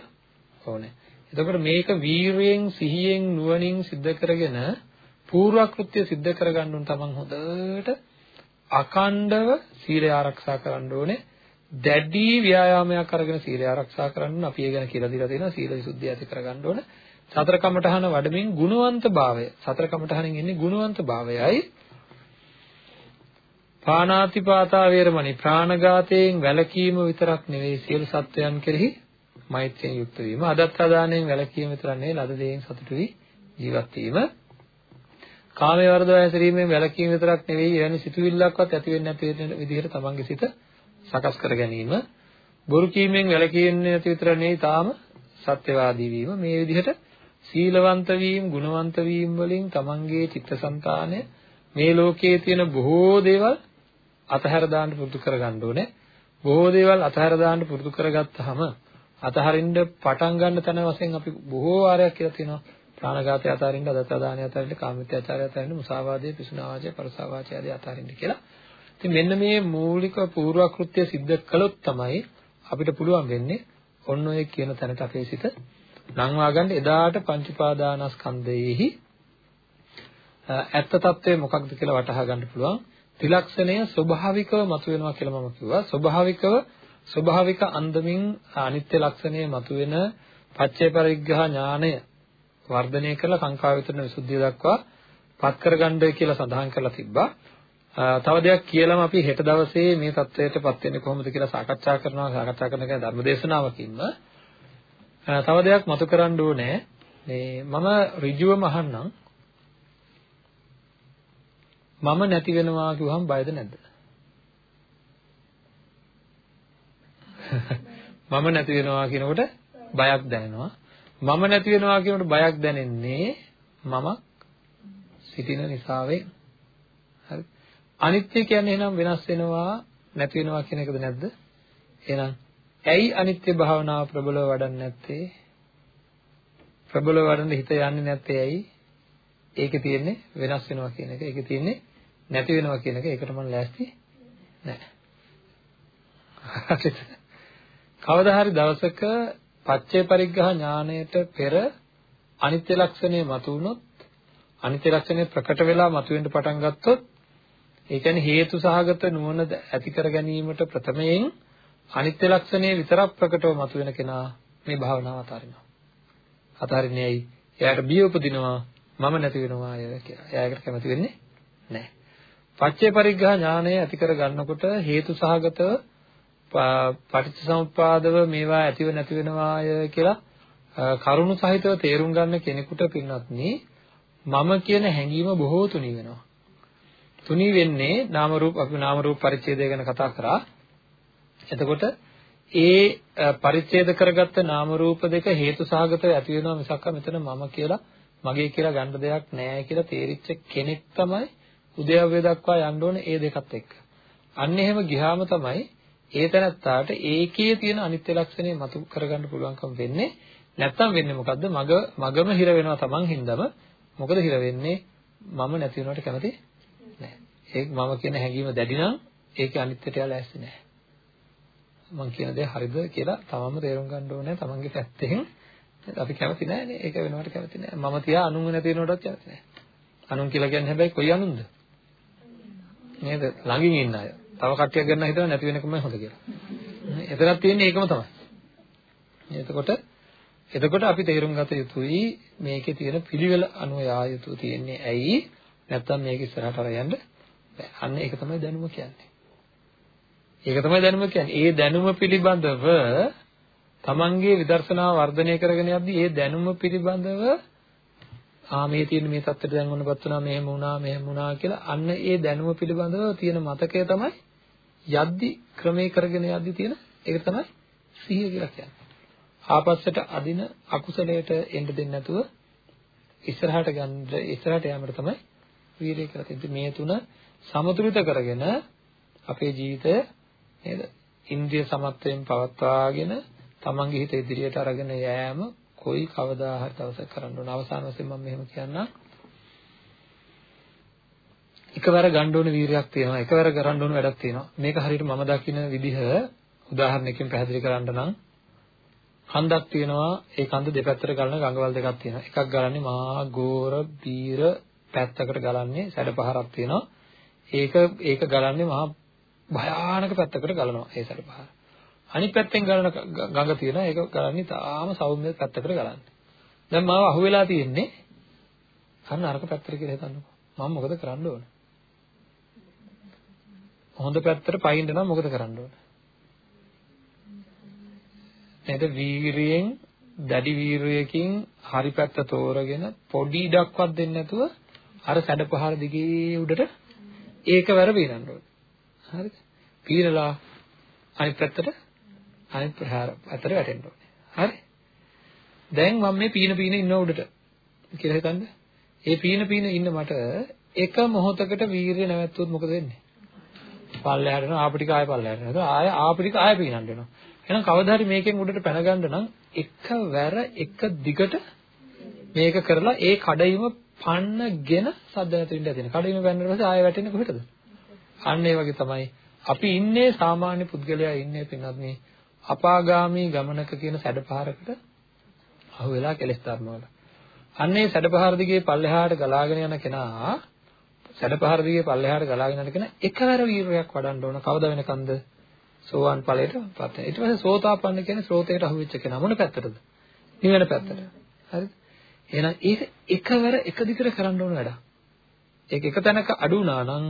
ඕනේ. එතකොට මේක වීරයෙන් සිහියෙන් නුවණින් සිද්ධ කරගෙන පූර්වක්‍ෘත්‍ය සිද්ධ කරගන්න උන් තමන් හොඳට අකණ්ඩව සීලය ආරක්ෂා කරන්න ඕනේ. දැඩි ව්‍යායාමයක් අරගෙන සීලය ආරක්ෂා කරන්න අපි ඒ ගැන කියලා දීලා තියෙනවා සීල විසුද්ධිය ඇති කරගන්න ඕනේ. සතර කමඨහන වඩමින් ගුණවන්තභාවය සතර කමඨහනෙන් එන්නේ ගුණවන්තභාවයයි පාණාතිපාතා වේරමණී ප්‍රාණඝාතයෙන් වැළකීම විතරක් නෙවෙයි සියලු සත්වයන් කෙරෙහි මෛත්‍රියෙන් යුක්ත වීම. අදත්තාදානයෙන් වැළකීම විතරක් නෙවෙයි ලද දෙයින් සතුටු වී ජීවත් වීම. කාමයේ වර්ධව හැසිරීමෙන් වැළකීම විතරක් නෙවෙයි එවැනි සිතුවිල්ලක්වත් ඇති වෙන්නේ නැති වෙන විදිහට තමන්ගේ සිත සකස් කර ගැනීම. බොරු කීමෙන් වැළකීන්නේ නැති විතර නෙවෙයි තාම සත්‍යවාදී වීම. මේ විදිහට සීලවන්ත වීම, ගුණවන්ත වීම වලින් තමන්ගේ චිත්තසංතානය මේ ලෝකයේ තියෙන බොහෝ දේවල් අතහැර දාන්න පුරුදු කරගන්න ඕනේ. බොහෝ දේවල් අතහැර දාන්න පුරුදු කරගත්තාම අතහරින්න පටන් ගන්න තැන වශයෙන් අපි බොහෝ ආරයක් කියලා තියෙනවා. ප්‍රාණඝාතය අතහරින්න, අදත්තා දානය අතහරින්න, කාමිත්‍යාචාරය අතහරින්න, මුසාවාදය, පිසුනාවාචය, පරසාවාචය ආදී අතහරින්න කියලා. ඉතින් මෙන්න මේ මූලික පූර්වක්‍ෘත්‍ය සිද්ධ කළොත් තමයි අපිට පුළුවන් වෙන්නේ ඔන්න ඔය කියන තැනට අපේ සිත නංවා ගන්න එදාට පංච උපාදානස්කන්ධයේහි ඇත්ත తත්වය මොකක්ද කියලා වටහා ගන්න පුළුවන්. ත්‍රිලක්ෂණය ස්වභාවිකව මතුවෙනවා කියලා මම කිව්වා. ස්වභාවිකව ස්වභාවික අන්දමින් අනිත්‍ය ලක්ෂණය මතුවෙන පච්චේ පරිග්‍රහ ඥානය වර්ධනය කරලා සංකා විතරන විසුද්ධිය දක්වා පත් කරගන්නයි කියලා සඳහන් කරලා තිබ්බා. තව දෙයක් කියලාම අපි හෙට දවසේ මේ தത്വයටපත් වෙන්නේ කොහොමද කියලා සාකච්ඡා කරනවා. සාකච්ඡා කරන කෙනා ධර්මදේශනාවකින්ම තව දෙයක් මතු කරන්න ඕනේ මේ මම ඍජුවම අහන්නම් මම නැති වෙනවා කිව්වහම බයද නැද්ද මම නැති වෙනවා කියනකොට බයක් දැනෙනවා මම නැති වෙනවා කියනකොට බයක් දැනෙන්නේ මමක් සිටින නිසාවෙන්. හරි. අනිත්‍ය කියන්නේ එහෙනම් වෙනස් වෙනවා නැති වෙනවා කියන එකද නැද්ද? එහෙනම් ඇයි අනිත්‍ය භාවනාව ප්‍රබලව වඩන්නේ නැත්තේ? ප්‍රබලව වඩන්න හිත යන්නේ නැත්තේ ඇයි? ඒකේ තියෙන්නේ වෙනස් වෙනවා කියන එක. ඒකේ තියෙන්නේ නැති වෙනවා කියන එක. ඒකට මම ලෑස්ති නැහැ. කවදා හරි දවසක පච්චේ පරිග්‍රහ ඥාණයට පෙර අනිත්‍ය ලක්ෂණය මතුවුනොත් අනිත්‍ය ලක්ෂණය ප්‍රකට වෙලා මතුවෙන්න පටන් ගත්තොත් ඒ කියන්නේ හේතු සහගත නුවණ ඇති කර ගැනීමට ප්‍රථමයෙන් අනිත්‍ය ලක්ෂණය විතරක් ප්‍රකටව මතුවෙන කෙනා මේ භාවනාව අතාරිනවා. අතාරින්නේ ඇයි? එයාට බිය උපදිනවා මම නැති වෙනවා අය කියලා. එයාකට කැමති වෙන්නේ නැහැ. පච්චේ පරිග්‍රහ ඥානය ඇති කර ගන්නකොට හේතු සහගතව පටිච්චසමුප්පාදව මේවා ඇතිව නැති වෙනවාය කියලා කරුණු සහිතව තේරුම් ගන්න කෙනෙකුට පින්වත්නි මම කියන හැඟීම බොහෝ තුනී වෙනවා. තුනී වෙන්නේ නාම රූප අපි නාම රූප පරිච්ඡේදය ගැන කතා කරා. එතකොට ඒ පරිච්ඡේද කරගත්ත නාම රූප දෙක හේතු සහගතව ඇති වෙනවා මිසක් මෙතන මම කියලා මගේ කියලා ගන්න දෙයක් නැහැ කියලා තේරිච්ච කෙනෙක් තමයි උදේවැය දක්වා යන්න ඕනේ ඒ දෙකත් එක්ක. අන්න එහෙම ගියාම තමයි ඒ තැනත්තාට ඒකේ තියෙන අනිත්‍ය ලක්ෂණය මතු කරගන්න පුළුවන්කම වෙන්නේ. නැත්තම් වෙන්නේ මොකද්ද? මග මගම හිර වෙනවා තමන් හින්දම. මොකද හිර වෙන්නේ? මම නැති වෙනවට කැමති නැහැ ඒක මම කියන හැඟීම දැඩි නම් ඒකේ අනිත්‍යයට යාලා ඇස්සේ නැහැ. මම කියන දේ හරිද කියලා තමම තේරුම් ගන්න ඕනේ තමන්ගේ පැත්තෙන්. අපි කැමති නැහැනේ ඒක වෙනවට කැමති නැහැ. මම තියා අනුන් නැති වෙනවටත් කැමති නැහැ. අනුන් කියලා කියන්නේ හැබැයි කොයි අනුන්ද? නේද? ළඟින් ඉන්න අය. තව කට්ටියක් ගන්න හිතන නැති වෙනකමයි හොඳ කියලා. එතනක් තියෙන්නේ ඒකම තමයි. එතකොට එතකොට අපි තේරුම් ගත යුතුයි මේකේ තියෙන පිළිවෙල අනුව යා යුතු තියෙන්නේ ඇයි? නැත්තම් මේක ඉස්සරහට අරයන්ද අන්න ඒක තමයි දැනුම කියන්නේ. ඒක තමයි දැනුම කියන්නේ. ඒ දැනුම පිළිබඳව තමන්ගේ විදර්ශනාව වර්ධනය කරගෙන යද්දී ඒ දැනුම පිළිබඳව ආ මේ තියෙන මේ தත්තට දැන් ඔන්නපත් වුණා මෙහෙම වුණා මෙහෙම වුණා කියලා අන්න ඒ දැනුම පිළිබඳව තියෙන මතකය තමයි යද්දි ක්‍රමේ කරගෙන යද්දි තියෙන ඒක තමයි සිහිය කියලා කියන්නේ. ආපස්සට අදින අකුසලයට එන්න දෙන්නේ නැතුව ඉස්සරහට ගන්න ඉස්සරහට යෑමට තමයි වීර්යය කියලා තියෙන්නේ. මේ තුන සමතුලිත කරගෙන අපේ ජීවිතය නේද? ඉන්ද්‍රිය සමත්වයෙන් පවත්වාගෙන තමන්ගේ හිත ඉදිරියට අරගෙන යෑම කොයි කවදා හරි දවසක කරන්න ඕන. අවසාන වශයෙන් මම මෙහෙම කියන්නම්. එකවර ගන්න ඕන වීරයක් තියෙනවා. එකවර කරන්න ඕන වැඩක් තියෙනවා. මේක හරියට මම දකින විදිහ උදාහරණයකින් පැහැදිලි කරන්න නම් කන්දක් තියෙනවා. ඒ කන්ද දෙපැත්තට ගලන ගඟවල් දෙකක් තියෙනවා. එකක් ගලන්නේ මහා ගෝර බීර පැත්තකට ගලන්නේ සැඩ පහරක් තියෙනවා. ඒක ඒක ගලන්නේ මහා භයානක පැත්තකට ගලනවා ඒ සැඩ පහර. අනිත් පැත්තෙන් ගලන ගඟ තියෙනවා ඒක ගලන්නේ තාම සෞම්‍ය පැත්තකට ගලන්නේ. දැන් මාව අහුවෙලා තියෙන්නේ අන්න අරක පැත්තට කියලා හිතන්නකෝ. මම මොකද කරන්න ඕන? හොඳ පැත්තට පයින්න නම් මොකද කරන්න ඕන? නේද වීරියෙන් දැඩි වීරයකින් හරි පැත්ත තෝරගෙන පොඩි ඉඩක්වත් දෙන්නේ නැතුව අර සැඩ පහර දිගේ උඩට ඒකවර බීරන්න ඕනේ. හරිද? පීරලා අනිත් පැත්තට අනිත් ප්‍රහාර අතර වැටෙන්න ඕනේ. හරි? දැන් මම මේ පීන පීන ඉන්න උඩට කියලා හිතන්න. ඒ පීන පීන ඉන්න මට එක මොහොතකට වීරිය නැවැත්තුවොත් මොකද වෙන්නේ? පල්ලෙහාට යනවා ආපටික ආය පල්ලෙහාට යනවා. ආය ආපටික ආය පීනන්න වෙනවා. එහෙනම් කවදා හරි මේකෙන් උඩට පැන ගන්න නම් එකවර එක දිගට මේක කරලා ඒ කඩයිම පන්නගෙන සද්ද නැති වෙන්න ඇතින. කඩයිම පැන්නට පස්සේ ආය වැටෙන්නේ කොහෙටද? අන්න ඒ වගේ තමයි අපි ඉන්නේ සාමාන්‍ය පුද්ගලයා ඉන්නේ පින්නත් මේ අපාගාමී ගමනක කියන සැඩපහරකට අහු වෙලා කෙලස් ධර්මවල. අන්නේ සැඩපහර දිගේ පල්ලෙහාට ගලාගෙන යන කෙනා සැඩපහර දිගේ පල්ලෙහාට ගලාගෙන යන කෙනා එකවර වීරයක් වඩන්න ඕන කවද වෙනකන්ද සෝවාන් ඵලයට පත් වෙනවා. ඊට පස්සේ සෝතාපන්න කියන්නේ ස්රෝතයට අහු වෙච්ච කෙනා මොන පැත්තටද? නිවන පැත්තට. හරිද? එහෙනම් ඒක එකවර එක දිගට කරන්න ඕන වැඩක්. ඒක එක තැනක අඩු වුණා නම්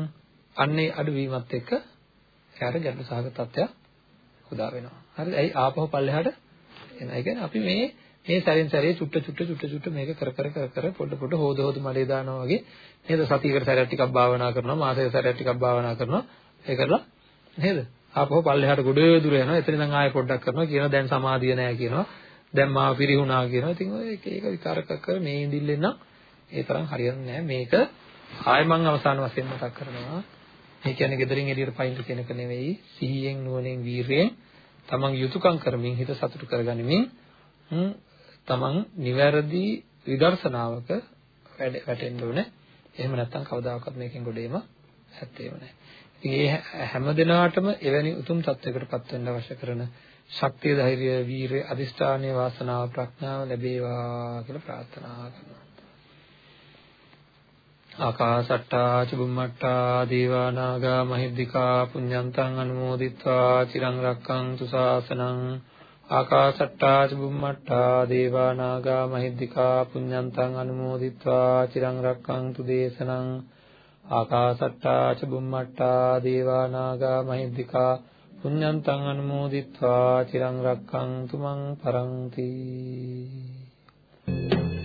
අන්නේ අඩුවීමත් එක්ක එයාට ගැටලු සහගත තත්ත්වයක් උදා වෙනවා. හරිද? ඇයි ආපහු පල්ලෙහාට එන. ඒ කියන්නේ අපි මේ මේ සැරින් සැරේ චුට්ට චුට්ට චුට්ට චුට්ට මේක කර කර කර කර පොඩ පොඩ හොද හොද මඩේ දානවා වගේ නේද? සතියකට සැරයක් ටිකක් භාවනා කරනවා, මාසයකට සැරයක් ටිකක් භාවනා කරනවා. ඒ කරලා නේද? ආපහු පල්ලෙහාට ගොඩ දුර යනවා. එතන ඉඳන් ආයෙ පොඩ්ඩක් කරනවා. කියනවා දැන් සමාධිය නැහැ කියනවා. දැන් මාව පිරිහුණා කියනවා. ඉතින් ඔය එක එක විකාරක කර මේ ඉඳිල්ලෙන් නම් ඒ තරම් හරියන්නේ නැහැ. මේක ආයෙ මම අවසාන වශයෙන් මතක් කරනවා. ඒ කියන්නේ gederin එළියට පයින්න කෙනක නෙවෙයි සිහියෙන් නුවණෙන් වීරයෙන් තමන් යුතුයකම් කරමින් හිත සතුටු කරගනිමින් තමන් නිවැරදි විදර්ශනාවක වැටෙන්න ඕනේ. එහෙම නැත්නම් කවදාකවත් මේකෙන් ගොඩේම ඇත්තේම නැහැ. ඉතින් ඒ හැම දිනාටම එවැනි උතුම් තත්වයකටපත් වෙන්න අවශ්‍ය කරන ශක්තිය, ධෛර්යය, වීරිය, අදිෂ්ඨානීය වාසනාව, ප්‍රඥාව ලැබේවා කියලා ප්‍රාර්ථනා කරනවා. ආකාසට්ටා චුම්මට්ටා දේවා නාග මහිද්దికා පුඤ්ඤන්තං අනුමෝදිත්වා චිරං රක්ඛන්තු ශාසනං ආකාසට්ටා චුම්මට්ටා දේවා නාග මහිද්దికා පුඤ්ඤන්තං අනුමෝදිත්වා චිරං රක්ඛන්තු දේශනං ආකාසට්ටා චුම්මට්ටා දේවා නාග මහිද්దికා පුඤ්ඤන්තං අනුමෝදිත්වා චිරං රක්ඛන්තු මං පරන්ති Thank you.